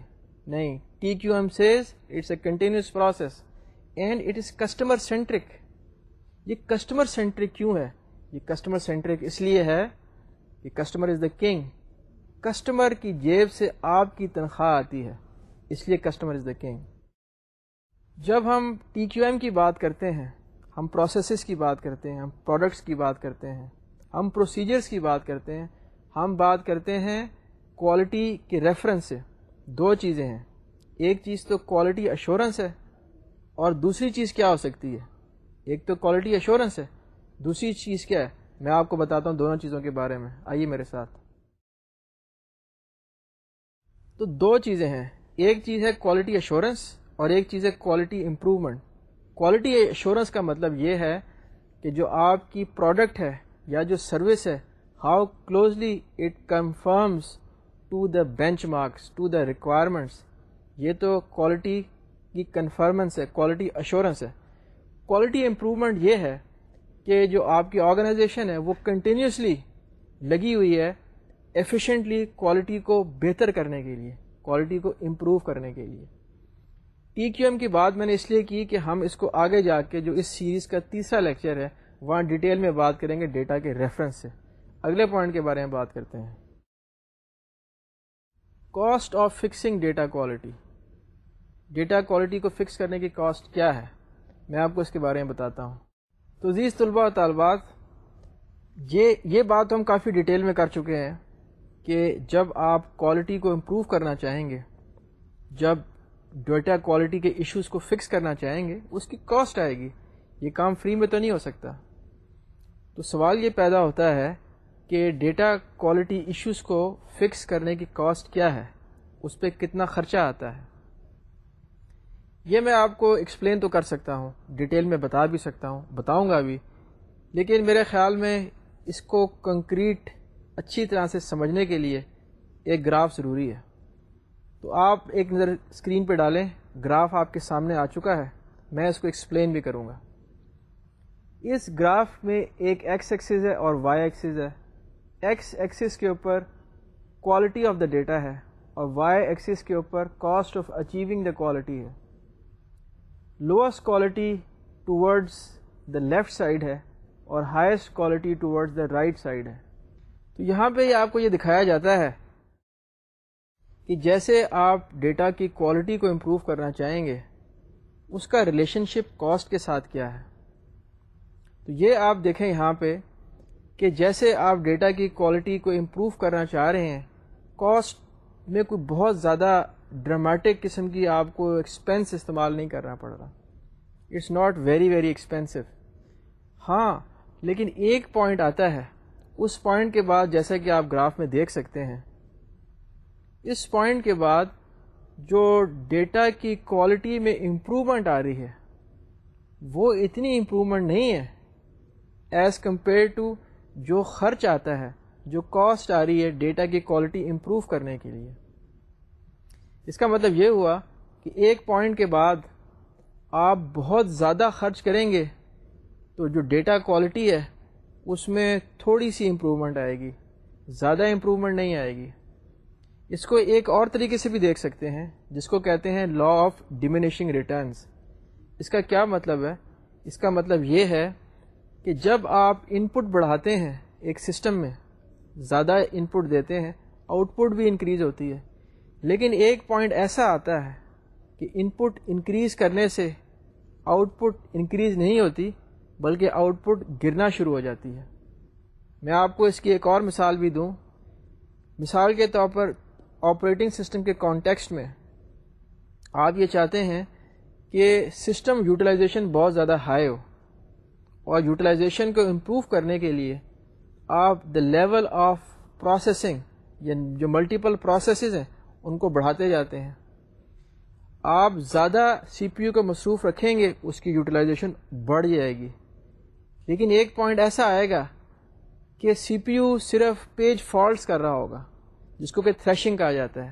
نہیں T Q M says it's a continuous process and it is customer centric یہ کسٹمر سینٹرک کیوں ہے؟ یہ کسٹمر سینٹرک اس لیے ہے کہ customer is the king customer کی جیب سے آپ کی تنخواہ آتی ہے۔ اس لیے کسٹمر از دا کنگ جب ہم ٹی کیو ایم کی بات کرتے ہیں، ہم پروسیسز کی بات کرتے ہیں، ہم پروڈکٹس کی بات کرتے ہیں، ہم پروسیجرس کی بات کرتے ہیں، ہم بات کرتے ہیں کوالٹی کے ریفرنس سے۔ دو چیزیں ہیں۔ ایک چیز تو کوالٹی اشورنس ہے اور دوسری چیز کیا ہو سکتی ہے؟ ایک تو کوالٹی اشورنس ہے۔ دوسری چیز کیا ہے؟ میں آپ کو بتاتا ہوں دونوں چیزوں کے بارے میں۔ آئیے میرے ساتھ۔ تو دو چیزیں ہیں۔ ایک چیز ہے کوالٹی اشورنس اور ایک چیز ہے کوالٹی امپرومنٹ کوالٹی اشورنس کا مطلب یہ ہے کہ جو آپ کی پروڈکٹ ہے یا جو سروس ہے how closely it conforms to the benchmarks to the requirements یہ تو کوالٹی کی کنفرمنس ہے کوالٹی اشورنس ہے. کوالٹی امپرومنٹ یہ ہے کہ جو آپ کی آرگنائزیشن ہے، وہ کنٹینیوسلی لگی ہوئی ہے ایفیشینٹلی کوالٹی کو بہتر کرنے کے لیے. کوالٹی کو امپروو کرنے کے لیے۔ ٹی کیو ایم کی بات میں نے اس لیے کی کہ ہم اس کو آگے جا کے جو اس سیریز کا تیسرا لیکچر ہے، وہاں ڈیٹیل میں بات کریں گے ڈیٹا کے ریفرنس سے۔ اگلے پوائنٹ کے بارے میں بات کرتے ہیں۔ Cost of fixing data quality data quality کو فکس کرنے کی کاسٹ کیا ہے؟ میں آپ کو اس کے بارے میں بتاتا ہوں۔ تو عزیز طلباء و طالبات، یہ یہ بات ہم کافی ڈیٹیل میں کر چکے ہیں۔ کہ جب آپ کوالٹی کو امپروو کرنا چاہیں گے، جب ڈیٹا کوالٹی کے ایشوز کو فکس کرنا چاہیں گے، اس کی کاسٹ آئے گی۔ یہ کام فری میں تو نہیں ہو سکتا۔ تو سوال یہ پیدا ہوتا ہے کہ ڈیٹا کوالٹی ایشوز کو فکس کرنے کی کاسٹ کیا ہے؟ اس پہ کتنا خرچہ آتا ہے؟ یہ میں آپ کو ایکسپلین تو کر سکتا ہوں ڈیٹیل میں بتا بھی سکتا ہوں، بتاؤں گا بھی۔ لیکن میرے خیال میں اس کو کنکریٹ اچھی طرح سے سمجھنے کے لیے ایک گراف ضروری ہے۔ تو آپ ایک نظر اسکرین پہ ڈالیں، گراف آپ کے سامنے آ چکا ہے۔ میں اس کو ایکسپلین بھی کروں گا۔ اس گراف میں ایک ایکس ایکسیز ہے اور وائی ایکسیز ہے۔ ایکس ایکسس کے اوپر کوالٹی آف دا ڈیٹا ہے اور وائی ایکسس کے اوپر cost of achieving the quality ہے۔ Lowest quality towards the left side ہے اور highest quality towards the right side ہے۔ تو یہاں پہ آپ کو یہ دکھایا جاتا ہے کہ جیسے آپ ڈیٹا کی کوالٹی کو امپروو کرنا چاہیں گے، اس کا ریلیشن شپ کاسٹ کے ساتھ کیا ہے۔ تو یہ آپ دیکھیں یہاں پہ کہ جیسے آپ ڈیٹا کی کوالٹی کو امپروو کرنا چاہ رہے ہیں، کاسٹ میں کوئی بہت زیادہ ڈرامیٹک قسم کی آپ کو ایکسپینس استعمال نہیں کرنا پڑ رہا۔ It's not very very expensive ہاں لیکن ایک پوائنٹ آتا ہے۔ اس پوائنٹ کے بعد جیسا کہ آپ گراف میں دیکھ سکتے ہیں، اس پوائنٹ کے بعد جو ڈیٹا کی کوالٹی میں امپرومنٹ آ رہی ہے، وہ اتنی امپرومنٹ نہیں ہے ایز کمپیئر ٹو جو خرچ آتا ہے، جو کاسٹ آ رہی ہے ڈیٹا کی کوالٹی امپروو کرنے کے لیے۔ اس کا مطلب یہ ہوا کہ ایک پوائنٹ کے بعد آپ بہت زیادہ خرچ کریں گے تو جو ڈیٹا کوالٹی ہے اس میں تھوڑی سی امپرومنٹ آئے گی۔ زیادہ امپرومنٹ نہیں آئے گی۔ اس کو ایک اور طریقے سے بھی دیکھ سکتے ہیں، جس کو کہتے ہیں لا آف ڈیمینیشنگ ریٹرنس اس کا کیا مطلب ہے؟ اس کا مطلب یہ ہے کہ جب آپ ان پٹ بڑھاتے ہیں ایک سسٹم میں، زیادہ ان پٹ دیتے ہیں آؤٹ پٹ بھی انکریز ہوتی ہے۔ لیکن ایک پوائنٹ ایسا آتا ہے کہ ان پٹ انکریز کرنے سے آؤٹ پٹ انکریز نہیں ہوتی بلکہ آؤٹ پٹ گرنا شروع ہو جاتی ہے۔ میں آپ کو اس کی ایک اور مثال بھی دوں۔ مثال کے طور پر آپریٹنگ سسٹم کے کانٹیکسٹ میں آپ یہ چاہتے ہیں کہ سسٹم یوٹیلائزیشن بہت زیادہ ہائی ہو اور یوٹیلائزیشن کو امپروو کرنے کے لیے آپ دا لیول آف پروسیسنگ یا جو ملٹیپل پروسیسز ہیں ان کو بڑھاتے جاتے ہیں۔ آپ زیادہ سی پی یو کو مصروف رکھیں گے، اس کی یوٹیلائزیشن بڑھ جائے گی۔ لیکن ایک پوائنٹ ایسا آئے گا کہ سی پی یو صرف پیج فالٹس کر رہا ہوگا، جس کو کہ تھریشنگ کہا جاتا ہے،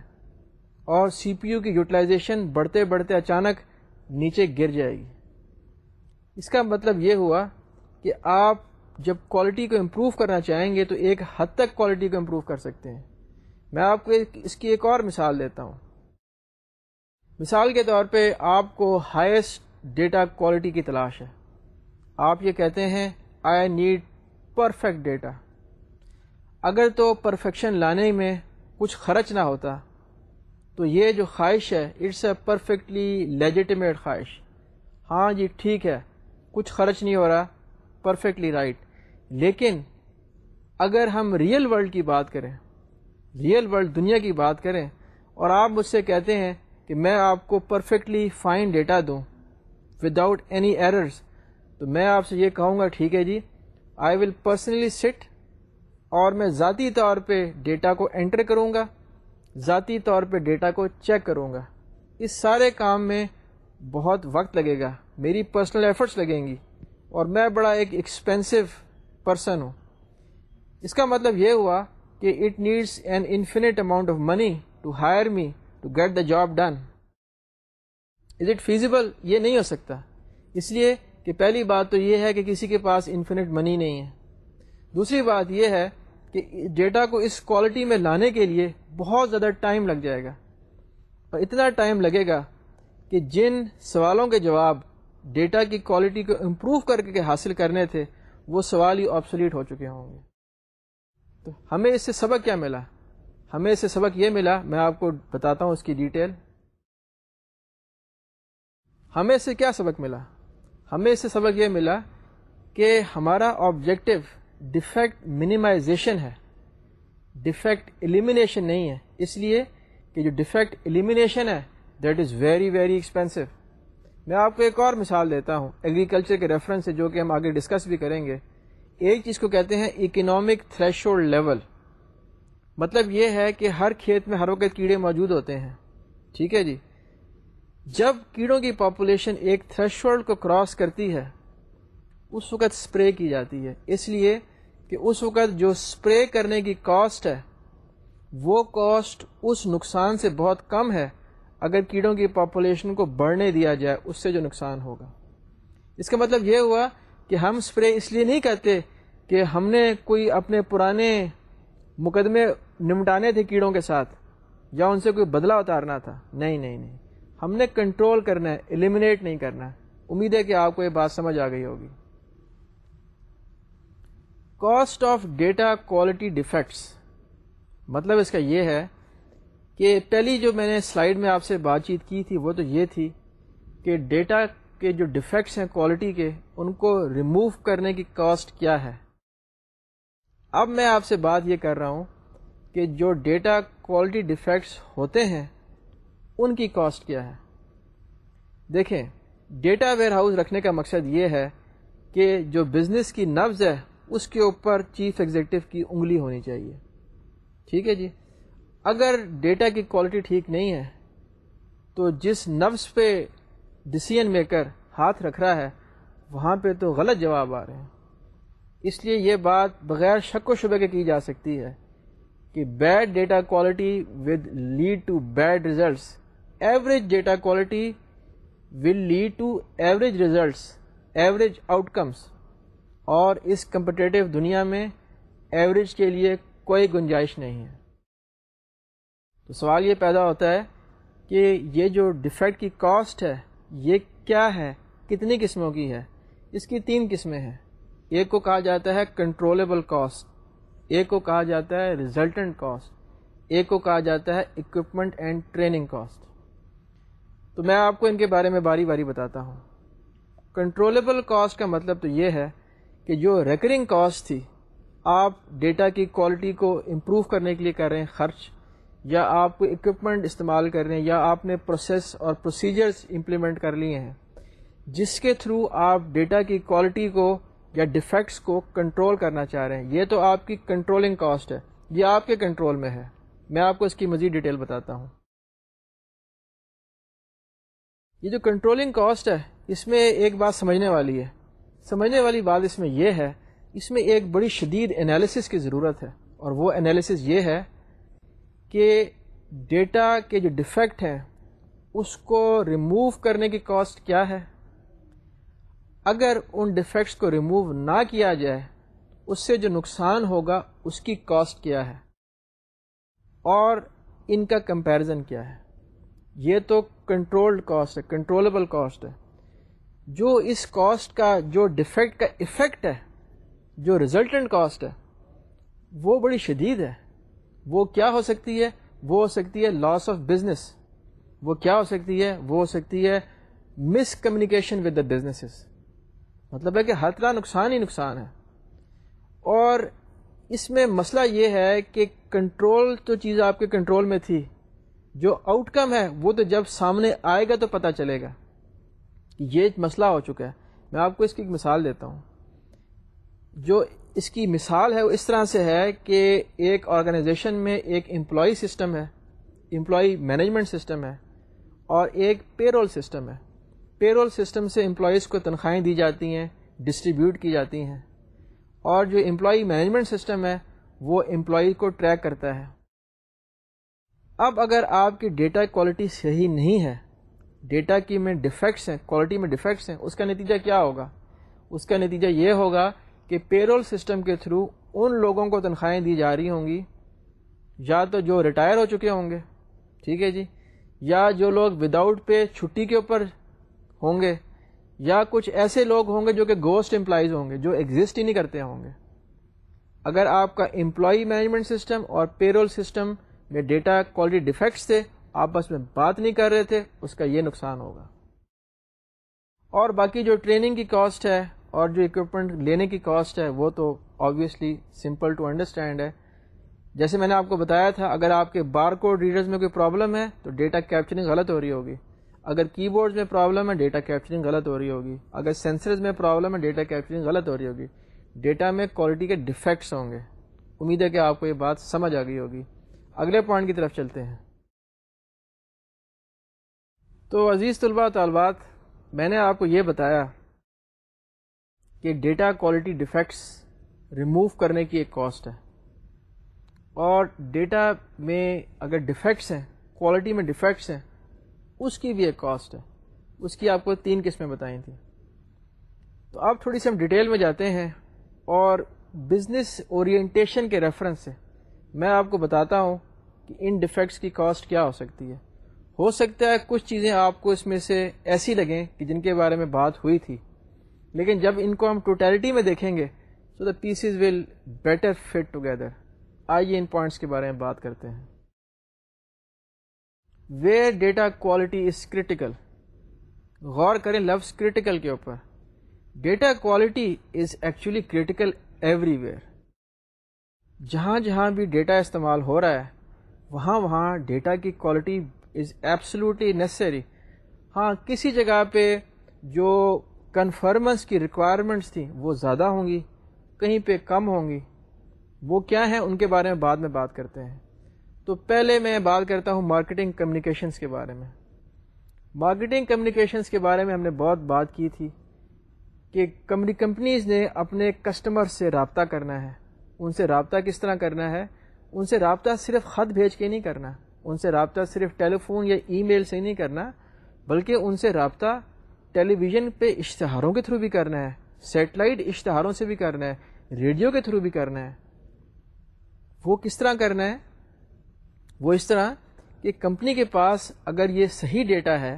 اور سی پی یو کی یوٹیلائزیشن بڑھتے بڑھتے اچانک نیچے گر جائے گی۔ اس کا مطلب یہ ہوا کہ آپ جب کوالٹی کو امپروو کرنا چاہیں گے تو ایک حد تک کوالٹی کو امپروو کر سکتے ہیں۔ میں آپ کو اس کی ایک اور مثال دیتا ہوں۔ مثال کے طور پہ آپ کو ہائیسٹ ڈیٹا کوالٹی کی تلاش ہے۔ آپ یہ کہتے ہیں آئی نیڈ پرفیکٹ ڈیٹا اگر تو پرفیکشن لانے میں کچھ خرچ نہ ہوتا، تو یہ جو خواہش ہے اٹس اے پرفیکٹلی لیجیٹیمیٹ خواہش۔ ہاں جی ٹھیک ہے، کچھ خرچ نہیں ہو رہا پرفیکٹلی رائٹ لیکن اگر ہم ریئل ورلڈ کی بات کریں ریئل ورلڈ دنیا کی بات کریں، اور آپ مجھ سے کہتے ہیں کہ میں آپ کو پرفیکٹلی فائن ڈیٹا دوں وداؤٹ اینی ایررز تو میں آپ سے یہ کہوں گا، ٹھیک ہے جی؟ آئی ول پرسنلی سٹ اور میں ذاتی طور پہ ڈیٹا کو انٹر کروں گا، ذاتی طور پہ ڈیٹا کو چیک کروں گا۔ اس سارے کام میں بہت وقت لگے گا، میری پرسنل ایفرٹس لگیں گی اور میں بڑا ایک ایکسپینسو پرسن ہوں۔ اس کا مطلب یہ ہوا کہ it needs an infinite amount of money to hire me to get the job done is it feasible یہ نہیں ہو سکتا۔ اس لیے کہ پہلی بات تو یہ ہے کہ کسی کے پاس انفینٹ منی نہیں ہے۔ دوسری بات یہ ہے کہ ڈیٹا کو اس کوالٹی میں لانے کے لیے بہت زیادہ ٹائم لگ جائے گا۔ اور اتنا ٹائم لگے گا کہ جن سوالوں کے جواب ڈیٹا کی کوالٹی کو امپروو کر کے حاصل کرنے تھے، وہ سوال ہی آپسلیٹ ہو چکے ہوں گے۔ تو ہمیں اس سے سبق کیا ملا؟ ہمیں اس سے سبق یہ ملا، میں آپ کو بتاتا ہوں اس کی ڈیٹیل ہمیں اس سے کیا سبق ملا؟ ہمیں اس سے سبق یہ ملا کہ ہمارا آبجیکٹو ڈیفیکٹ منیمائزیشن ہے۔ ڈیفیکٹ ایلیمینیشن نہیں ہے۔ اس لیے کہ جو ڈیفیکٹ ایلیمینیشن ہے that is very very expensive میں آپ کو ایک اور مثال دیتا ہوں ایگریکلچر کے ریفرنس سے جو کہ ہم آگے ڈسکس بھی کریں گے۔ ایک چیز کو کہتے ہیں اکنامک تھریش ہولڈ لیول مطلب یہ ہے کہ ہر کھیت میں ہر وقت کیڑے موجود ہوتے ہیں۔ ٹھیک ہے جی؟ جب کیڑوں کی پاپولیشن ایک تھریش کو کراس کرتی ہے، اس وقت اسپرے کی جاتی ہے۔ اس لیے کہ اس وقت جو اسپرے کرنے کی کاسٹ ہے، وہ کاسٹ اس نقصان سے بہت کم ہے۔ اگر کیڑوں کی پاپولیشن کو بڑھنے دیا جائے، اس سے جو نقصان ہوگا۔ اس کا مطلب یہ ہوا کہ ہم اسپرے اس لیے نہیں کرتے کہ ہم نے کوئی اپنے پرانے مقدمے نمٹانے تھے کیڑوں کے ساتھ، یا ان سے کوئی بدلہ اتارنا تھا۔ نہیں نہیں نہیں۔ ہم نے کنٹرول کرنا ہے ایلیمنیٹ نہیں کرنا ہے۔ امید ہے کہ آپ کو یہ بات سمجھ آ گئی ہوگی۔ Cost of data quality defects مطلب اس کا یہ ہے کہ پہلی جو میں نے سلائیڈ میں آپ سے بات چیت کی تھی، وہ تو یہ تھی کہ ڈیٹا کے جو ڈیفیکٹس ہیں کوالٹی کے، ان کو ریموو کرنے کی کاسٹ کیا ہے۔ اب میں آپ سے بات یہ کر رہا ہوں کہ جو ڈیٹا کوالٹی ڈیفیکٹس ہوتے ہیں ان کی کاسٹ کیا ہے؟ دیکھیں ڈیٹا ویئر ہاؤس رکھنے کا مقصد یہ ہے کہ جو بزنس کی نبز ہے، اس کے اوپر چیف ایگزیکٹو کی انگلی ہونی چاہیے۔ ٹھیک ہے جی؟ اگر ڈیٹا کی کوالٹی ٹھیک نہیں ہے، تو جس نفس پہ ڈسیزن میکر ہاتھ رکھ رہا ہے، وہاں پہ تو غلط جواب آ رہے ہیں۔ اس لیے یہ بات بغیر شک و شبے کے کی جا سکتی ہے کہ bad data quality will lead to bad results average data quality will lead to average results average outcomes اور اس کمپٹیٹیو دنیا میں ایوریج کے لیے کوئی گنجائش نہیں ہے۔ تو سوال یہ پیدا ہوتا ہے کہ یہ جو ڈیفیکٹ کی کاسٹ ہے، یہ کیا ہے؟ کتنی قسموں کی ہے؟ اس کی تین قسمیں ہیں۔ ایک کو کہا جاتا ہے کنٹرولبل کاسٹ ایک کو کہا جاتا ہے ریزلٹنٹ کاسٹ ایک کو کہا جاتا ہے اکوپمنٹ اینڈ ٹریننگ کاسٹ تو میں آپ کو ان کے بارے میں باری باری بتاتا ہوں۔ کنٹرولبل کاسٹ کا مطلب تو یہ ہے کہ جو ریکرنگ کاسٹ تھی، آپ ڈیٹا کی کوالٹی کو امپروو کرنے کے لیے کر رہے ہیں خرچ، یا آپ کو اکوپمنٹ استعمال کر رہے ہیں، یا آپ نے پروسیس اور پروسیجرز امپلیمنٹ کر لیے ہیں، جس کے تھرو آپ ڈیٹا کی کوالٹی کو یا ڈیفیکٹس کو کنٹرول کرنا چاہ رہے ہیں۔ یہ تو آپ کی کنٹرولنگ کاسٹ ہے، یہ آپ کے کنٹرول میں ہے۔ میں آپ کو اس کی مزید ڈیٹیل بتاتا ہوں۔ یہ جو کنٹرولنگ کاسٹ ہے، اس میں ایک بات سمجھنے والی ہے۔ سمجھنے والی بات اس میں یہ ہے، اس میں ایک بڑی شدید انالیسس کی ضرورت ہے۔ اور وہ انالیسس یہ ہے کہ ڈیٹا کے جو ڈیفیکٹ ہیں، اس کو ریموو کرنے کی کاسٹ کیا ہے۔ اگر ان ڈیفیکٹس کو ریموو نہ کیا جائے، اس سے جو نقصان ہوگا، اس کی کاسٹ کیا ہے۔ اور ان کا کمپیرزن کیا ہے۔ یہ تو کنٹرولڈ کاسٹ ہے کنٹرولبل کاسٹ ہے۔ جو اس کاسٹ کا، جو ڈیفیکٹ کا افیکٹ ہے، جو ریزلٹنٹ کاسٹ ہے، وہ بڑی شدید ہے۔ وہ کیا ہو سکتی ہے؟ وہ ہو سکتی ہے لاس آف بزنس وہ کیا ہو سکتی ہے؟ وہ ہو سکتی ہے miscommunication with the business مطلب ہے کہ ہر طرح نقصان ہی نقصان ہے۔ اور اس میں مسئلہ یہ ہے کہ کنٹرول تو چیز آپ کے کنٹرول میں تھی۔ جو آؤٹ کم ہے، وہ تو جب سامنے آئے گا تو پتہ چلے گا۔ کہ یہ مسئلہ ہو چکا ہے۔ میں آپ کو اس کی ایک مثال دیتا ہوں۔ جو اس کی مثال ہے، وہ اس طرح سے ہے کہ ایک آرگنائزیشن میں ایک امپلائی سسٹم ہے امپلائی مینجمنٹ سسٹم ہے، اور ایک پے رول سسٹم ہے۔ پے رول سسٹم سے امپلائیز کو تنخواہیں دی جاتی ہیں ڈسٹریبیوٹ کی جاتی ہیں۔ اور جو امپلائی مینجمنٹ سسٹم ہے، وہ امپلائی کو ٹریک کرتا ہے۔ اب اگر آپ کی ڈیٹا کوالٹی صحیح نہیں ہے ڈیٹا کی میں ڈیفیکٹس ہیں کوالٹی میں ڈیفیکٹس ہیں، اس کا نتیجہ کیا ہوگا؟ اس کا نتیجہ یہ ہوگا کہ پے رول سسٹم کے تھرو ان لوگوں کو تنخواہیں دی جا رہی ہوں گی، یا تو جو ریٹائر ہو چکے ہوں گے، ٹھیک ہے جی یا جو لوگ وداؤٹ پے چھٹی کے اوپر ہوں گے، یا کچھ ایسے لوگ ہوں گے جو کہ گوسٹ امپلائیز ہوں گے، جو ایگزسٹ ہی نہیں کرتے ہوں گے۔ اگر آپ کا امپلائی مینجمنٹ سسٹم اور پے رول سسٹم میں ڈیٹا کوالٹی ڈیفیکٹس تھے، آپس میں بات نہیں کر رہے تھے، اس کا یہ نقصان ہوگا۔ اور باقی جو ٹریننگ کی کاسٹ ہے اور جو اکوپمنٹ لینے کی کاسٹ ہے، وہ تو آبویسلی سمپل ٹو انڈرسٹینڈ ہے۔ جیسے میں نے آپ کو بتایا تھا، اگر آپ کے بار کوڈ ریڈرز میں کوئی پرابلم ہے، تو ڈیٹا کیپچرنگ غلط ہو رہی ہوگی۔ اگر کی بورڈ میں پرابلم ہے ڈیٹا کیپچرنگ غلط ہو رہی ہوگی۔ اگر سینسرز میں پرابلم ہے ڈیٹا کیپچرنگ غلط ہو رہی ہوگی۔ ڈیٹا میں کوالٹی کے ڈیفیکٹس ہوں گے۔ امید ہے کہ آپ کو یہ بات سمجھ آ گئی ہوگی۔ اگلے پوائنٹ کی طرف چلتے ہیں۔ تو عزیز طلباء، طالبات، میں نے آپ کو یہ بتایا کہ ڈیٹا کوالٹی ڈیفیکٹس ریموو کرنے کی ایک کاسٹ ہے۔ اور ڈیٹا میں اگر ڈیفیکٹس ہیں کوالٹی میں ڈیفیکٹس ہیں، اس کی بھی ایک کاسٹ ہے۔ اس کی آپ کو تین قسمیں بتائی تھیں۔ تو آپ تھوڑی سی ہم ڈیٹیل میں جاتے ہیں اور بزنس اورینٹیشن کے ریفرنس سے میں آپ کو بتاتا ہوں کہ ان ڈیفیکٹس کی کاسٹ کیا ہو سکتی ہے۔ ہو سکتا ہے کچھ چیزیں آپ کو اس میں سے ایسی لگیں کہ جن کے بارے میں بات ہوئی تھی۔ لیکن جب ان کو ہم ٹوٹیلٹی میں دیکھیں گے so the pieces will better fit together آئیے ان پوائنٹس کے بارے میں بات کرتے ہیں۔ Where data quality is critical غور کریں لفظ کریٹیکل کے اوپر۔ Data quality is actually critical everywhere جہاں جہاں بھی ڈیٹا استعمال ہو رہا ہے، وہاں وہاں ڈیٹا کی کوالٹی از ایبسلوٹلی نیسری ہاں کسی جگہ پہ جو کنفرمنس کی ریکوائرمنٹس تھیں، وہ زیادہ ہوں گی، کہیں پہ کم ہوں گی۔ وہ کیا ہیں؟ ان کے بارے میں بعد میں بات کرتے ہیں۔ تو پہلے میں بات کرتا ہوں مارکیٹنگ کمیونیکیشنس کے بارے میں۔ مارکیٹنگ کمیونیکیشنس کے بارے میں ہم نے بہت بات کی تھی کہ کمپنی کمپنیز نے اپنے کسٹمر سے رابطہ کرنا ہے۔ ان سے رابطہ کس طرح کرنا ہے؟ ان سے رابطہ صرف خط بھیج کے نہیں کرنا، ان سے رابطہ صرف ٹیلی فون یا ای میل سے نہیں کرنا، بلکہ ان سے رابطہ ٹیلی ویژن پہ اشتہاروں کے تھرو بھی کرنا ہے، سیٹلائٹ اشتہاروں سے بھی کرنا ہے، ریڈیو کے تھرو بھی کرنا ہے۔ وہ کس طرح کرنا ہے؟ وہ اس طرح کہ کمپنی کے پاس اگر یہ صحیح ڈیٹا ہے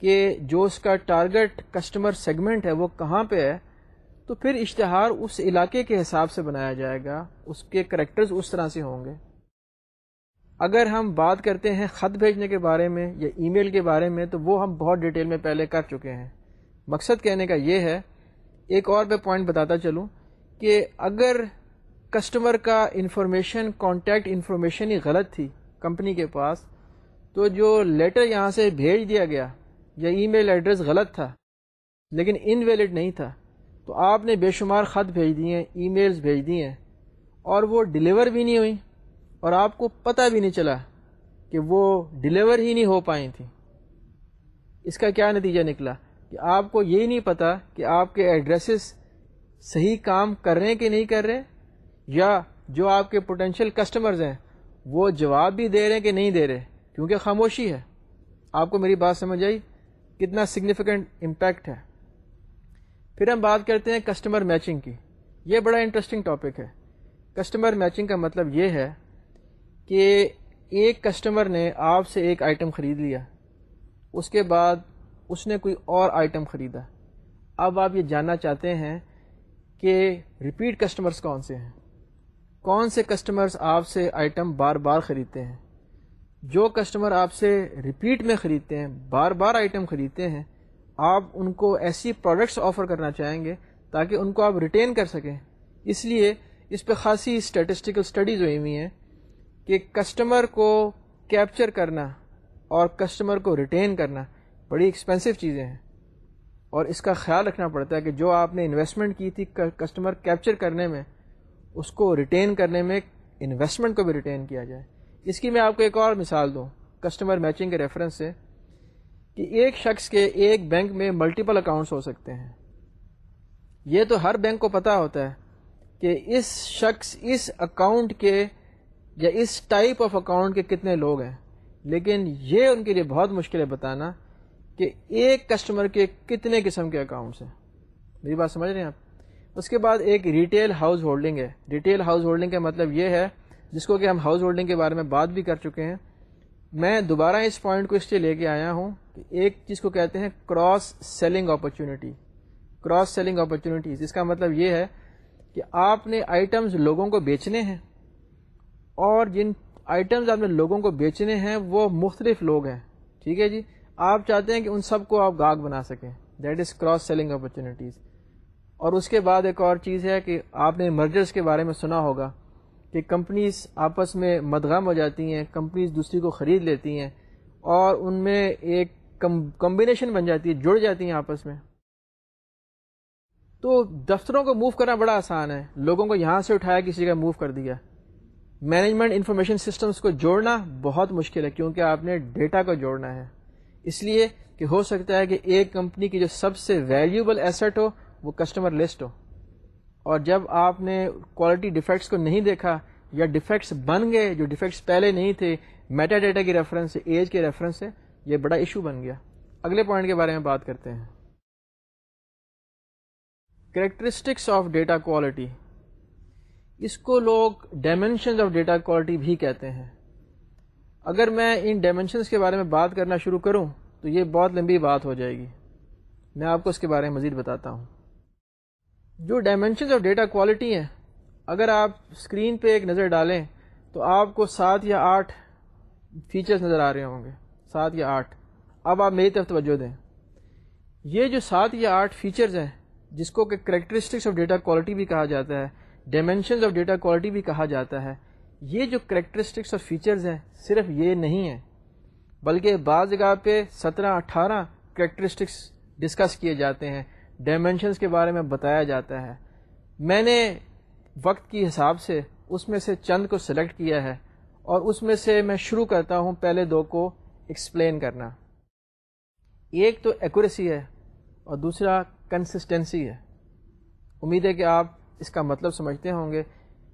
کہ جو اس کا ٹارگٹ کسٹمر سیگمنٹ ہے، وہ کہاں پہ ہے تو پھر اشتہار اس علاقے کے حساب سے بنایا جائے گا، اس کے کریکٹرز اس طرح سے ہوں گے۔ اگر ہم بات کرتے ہیں خط بھیجنے کے بارے میں یا ای میل کے بارے میں، تو وہ ہم بہت ڈیٹیل میں پہلے کر چکے ہیں۔ مقصد کہنے کا یہ ہے، ایک اور میں پوائنٹ بتاتا چلوں کہ اگر کسٹمر کا انفارمیشن کانٹیکٹ انفارمیشن ہی غلط تھی کمپنی کے پاس، تو جو لیٹر یہاں سے بھیج دیا گیا یا ای میل ایڈریس غلط تھا، لیکن ان ویلڈ نہیں تھا تو آپ نے بے شمار خط بھیج دیے ہیں ای میلز بھیج دیے اور وہ ڈلیور بھی نہیں ہوئی اور آپ کو پتہ بھی نہیں چلا کہ وہ ڈلیور ہی نہیں ہو پائیں تھیں۔ اس کا کیا نتیجہ نکلا؟ کہ آپ کو یہی نہیں پتا کہ آپ کے ایڈریسز صحیح کام کر رہے ہیں کہ نہیں کر رہے یا جو آپ کے پوٹینشیل کسٹمرز ہیں، وہ جواب بھی دے رہے ہیں کہ نہیں دے رہے، کیونکہ خاموشی ہے۔ آپ کو میری بات سمجھ آئی؟ کتنا سگنیفیکنٹ امپیکٹ ہے۔ پھر ہم بات کرتے ہیں کسٹمر میچنگ کی۔ یہ بڑا انٹرسٹنگ ٹاپک ہے۔ کسٹمر میچنگ کا مطلب یہ ہے کہ ایک کسٹمر نے آپ سے ایک آئٹم خرید لیا۔ اس کے بعد اس نے کوئی اور آئٹم خریدا۔ اب آپ یہ جاننا چاہتے ہیں کہ ریپیٹ کسٹمرز کون سے ہیں؟ کون سے کسٹمرز آپ سے آئٹم بار بار خریدتے ہیں؟ جو کسٹمر آپ سے ریپیٹ میں خریدتے ہیں، بار بار آئٹم خریدتے ہیں آپ ان کو ایسی پروڈکٹس آفر کرنا چاہیں گے تاکہ ان کو آپ ریٹین کر سکیں۔ اس لیے اس پہ خاصی اسٹیٹسٹیکل اسٹڈیز ہوئی ہوئی ہیں کہ کسٹمر کو کیپچر کرنا اور کسٹمر کو ریٹین کرنا بڑی ایکسپینسو چیزیں ہیں۔ اور اس کا خیال رکھنا پڑتا ہے کہ جو آپ نے انویسٹمنٹ کی تھی کسٹمر کیپچر کرنے میں، اس کو ریٹین کرنے میں انویسٹمنٹ کو بھی ریٹین کیا جائے۔ اس کی میں آپ کو ایک اور مثال دوں کسٹمر میچنگ کے ریفرنس سے۔ کہ ایک شخص کے ایک بینک میں ملٹیپل اکاؤنٹس ہو سکتے ہیں۔ یہ تو ہر بینک کو پتا ہوتا ہے کہ اس شخص، اس اکاؤنٹ کے یا اس ٹائپ آف اکاؤنٹ کے کتنے لوگ ہیں۔ لیکن یہ ان کے لیے بہت مشکل ہے بتانا کہ ایک کسٹمر کے کتنے قسم کے اکاؤنٹس ہیں۔ میری بات سمجھ رہے ہیں آپ؟ اس کے بعد ایک ریٹیل ہاؤس ہولڈنگ ہے۔ ریٹیل ہاؤس ہولڈنگ کا مطلب یہ ہے، جس کو کہ ہم ہاؤس ہولڈنگ کے بارے میں بات بھی کر چکے ہیں۔ میں دوبارہ اس پوائنٹ کو اس لیے لے کے آیا ہوں کہ ایک چیز کو کہتے ہیں cross selling opportunity cross selling opportunities اس کا مطلب یہ ہے کہ آپ نے آئٹمز لوگوں کو بیچنے ہیں اور جن آئٹمز آپ نے لوگوں کو بیچنے ہیں وہ مختلف لوگ ہیں. ٹھیک ہے جی؟ آپ چاہتے ہیں کہ ان سب کو آپ گاہک بنا سکیں. That is cross selling opportunities اور اس کے بعد ایک اور چیز ہے کہ آپ نے مرجرس کے بارے میں سنا ہوگا. کہ کمپنیز آپس میں مدغم ہو جاتی ہیں، کمپنیز دوسری کو خرید لیتی ہیں اور ان میں ایک کمبینیشن بن جاتی ہے جڑ جاتی ہیں آپس میں۔ تو دفتروں کو موو کرنا بڑا آسان ہے۔ لوگوں کو یہاں سے اٹھایا، کسی جگہ موو کر دیا۔ مینجمنٹ انفارمیشن سسٹمز کو جوڑنا بہت مشکل ہے، کیونکہ آپ نے ڈیٹا کو جوڑنا ہے۔ اس لیے کہ ہو سکتا ہے کہ ایک کمپنی کی جو سب سے ویلیوبل ایسٹ ہو، وہ کسٹمر لسٹ ہو۔ اور جب آپ نے کوالٹی ڈیفیکٹس کو نہیں دیکھا یا ڈیفیکٹس بن گئے جو ڈیفیکٹس پہلے نہیں تھے میٹا ڈیٹا کی ریفرنس سے ایج کے ریفرنس سے، یہ بڑا ایشو بن گیا۔ اگلے پوائنٹ کے بارے میں بات کرتے ہیں۔ کریکٹرسٹکس آف ڈیٹا کوالٹی اس کو لوگ ڈائمینشنز آف ڈیٹا کوالٹی بھی کہتے ہیں۔ اگر میں ان ڈائمینشنس کے بارے میں بات کرنا شروع کروں تو یہ بہت لمبی بات ہو جائے گی۔ میں آپ کو اس کے بارے میں مزید بتاتا ہوں۔ جو ڈائمینشنز آف ڈیٹا کوالٹی ہیں، اگر آپ اسکرین پہ ایک نظر ڈالیں تو آپ کو سات یا آٹھ فیچرز نظر آ رہے ہوں گے، سات یا آٹھ۔ اب آپ میری طرف توجہ دیں۔ یہ جو سات یا آٹھ فیچرز ہیں، جس کو کہ کریکٹرسٹکس آف ڈیٹا کوالٹی بھی کہا جاتا ہے ڈائمینشنز آف ڈیٹا کوالٹی بھی کہا جاتا ہے، یہ جو کریکٹرسٹکس اور فیچرز ہیں، صرف یہ نہیں ہیں، بلکہ بعض جگہ پہ سترہ، اٹھارہ کریکٹرسٹکس ڈسکس کیے جاتے ہیں۔ ڈائمینشنس کے بارے میں بتایا جاتا ہے۔ میں نے وقت کی حساب سے اس میں سے چند کو سلیکٹ کیا ہے اور اس میں سے میں شروع کرتا ہوں پہلے دو کو ایکسپلین کرنا۔ ایک تو ایکوریسی ہے اور دوسرا کنسسٹنسی ہے۔ امید ہے کہ آپ اس کا مطلب سمجھتے ہوں گے۔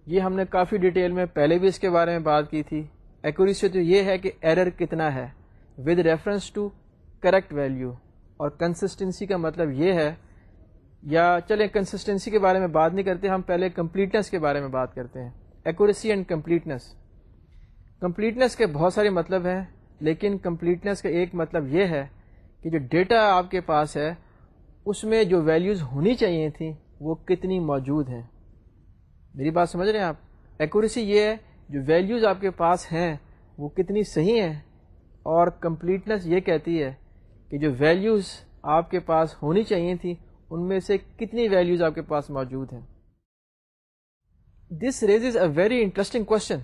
یہ ہم نے کافی ڈیٹیل میں پہلے بھی اس کے بارے میں بات کی تھی۔ ایکوریسی تو یہ ہے کہ ایرر کتنا ہے۔ With reference to correct value اور کنسسٹنسی کا مطلب یہ ہے یا چلیں کنسسٹنسی کے بارے میں بات نہیں کرتے، ہم پہلے کمپلیٹنس کے بارے میں بات کرتے ہیں۔ ایکوریسی اینڈ کمپلیٹنس کمپلیٹنس کے بہت سارے مطلب ہیں، لیکن کمپلیٹنس کا ایک مطلب یہ ہے کہ جو ڈیٹا آپ کے پاس ہے، اس میں جو ویلیوز ہونی چاہیے تھیں، وہ کتنی موجود ہیں۔ میری بات سمجھ رہے ہیں آپ؟ ایکوریسی یہ ہے، جو ویلیوز آپ کے پاس ہیں، وہ کتنی صحیح ہیں۔ اور کمپلیٹنس یہ کہتی ہے کہ جو ویلیوز آپ کے پاس ہونی چاہیے تھیں ان میں سے کتنی ویلیوز آپ کے پاس موجود ہیں؟ This raises a very interesting question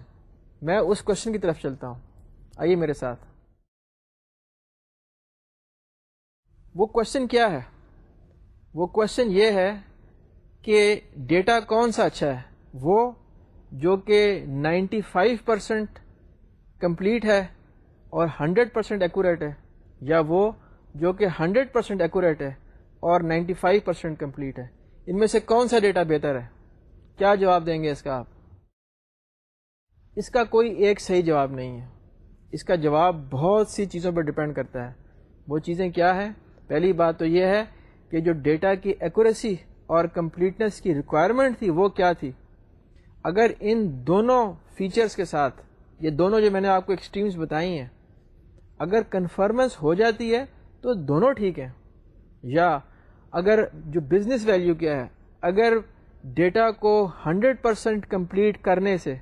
میں اس کوشچن کی طرف چلتا ہوں۔ آئیے میرے ساتھ۔ وہ کوشچن کیا ہے؟ وہ کوشچن یہ ہے کہ ڈیٹا کون سا اچھا ہے؟ وہ جو کہ نائنٹی فائیو پرسینٹ کمپلیٹ ہے اور ہنڈریڈ پرسینٹ ایکوریٹ ہے، یا وہ جو کہ ہنڈریڈ پرسینٹ ایکوریٹ ہے اور نائنٹی فائیو پرسینٹ کمپلیٹ ہے۔ ان میں سے کون سا ڈیٹا بہتر ہے؟ کیا جواب دیں گے اس کا آپ؟ اس کا کوئی ایک صحیح جواب نہیں ہے۔ اس کا جواب بہت سی چیزوں پر ڈپینڈ کرتا ہے۔ وہ چیزیں کیا ہیں؟ پہلی بات تو یہ ہے کہ جو ڈیٹا کی ایکوریسی اور کمپلیٹنس کی ریکوائرمنٹ تھی، وہ کیا تھی؟ اگر ان دونوں فیچرز کے ساتھ، یہ دونوں جو میں نے آپ کو ایکسٹریمز بتائی ہیں، اگر کنفرمنس ہو جاتی ہے تو دونوں ٹھیک ہیں۔ یا اگر جو بزنس ویلیو کیا ہے، اگر ڈیٹا کو ہنڈریڈ پرسینٹ کمپلیٹ کرنے سے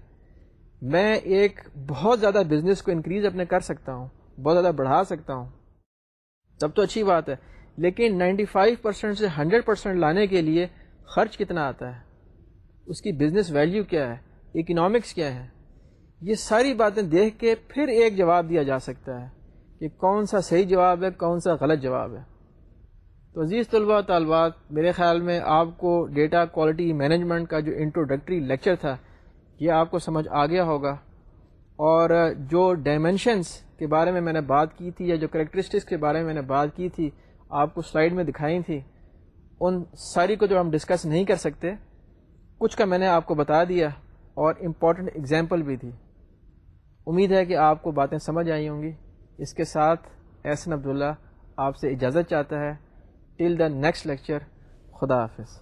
میں ایک بہت زیادہ بزنس کو انکریز اپنے کر سکتا ہوں، بہت زیادہ بڑھا سکتا ہوں، تب تو اچھی بات ہے۔ لیکن نائنٹی فائیو پرسینٹ سے ہنڈریڈ پرسینٹ لانے کے لیے خرچ کتنا آتا ہے؟ اس کی بزنس ویلیو کیا ہے؟ اکنامکس کیا ہے؟ یہ ساری باتیں دیکھ کے پھر ایک جواب دیا جا سکتا ہے کہ کون سا صحیح جواب ہے، کون سا غلط جواب ہے۔ تو عزیز طلباء، طالبات، میرے خیال میں آپ کو ڈیٹا کوالٹی مینجمنٹ کا جو انٹروڈکٹری لیکچر تھا، یہ آپ کو سمجھ آ گیا ہوگا۔ اور جو ڈائمینشنس کے بارے میں میں نے بات کی تھی، یا جو کریکٹرسٹکس کے بارے میں میں نے بات کی تھی، آپ کو سلائڈ میں دکھائی تھی، ان ساری کو جو ہم ڈسکس نہیں کر سکتے، کچھ کا میں نے آپ کو بتا دیا اور امپورٹنٹ اگزامپل بھی تھی۔ امید ہے کہ آپ کو باتیں سمجھ آئی ہوں گی۔ اس کے ساتھ احسن عبداللہ آپ سے اجازت چاہتا ہے۔ ٹل دا نیکسٹ لیکچر خدا حافظ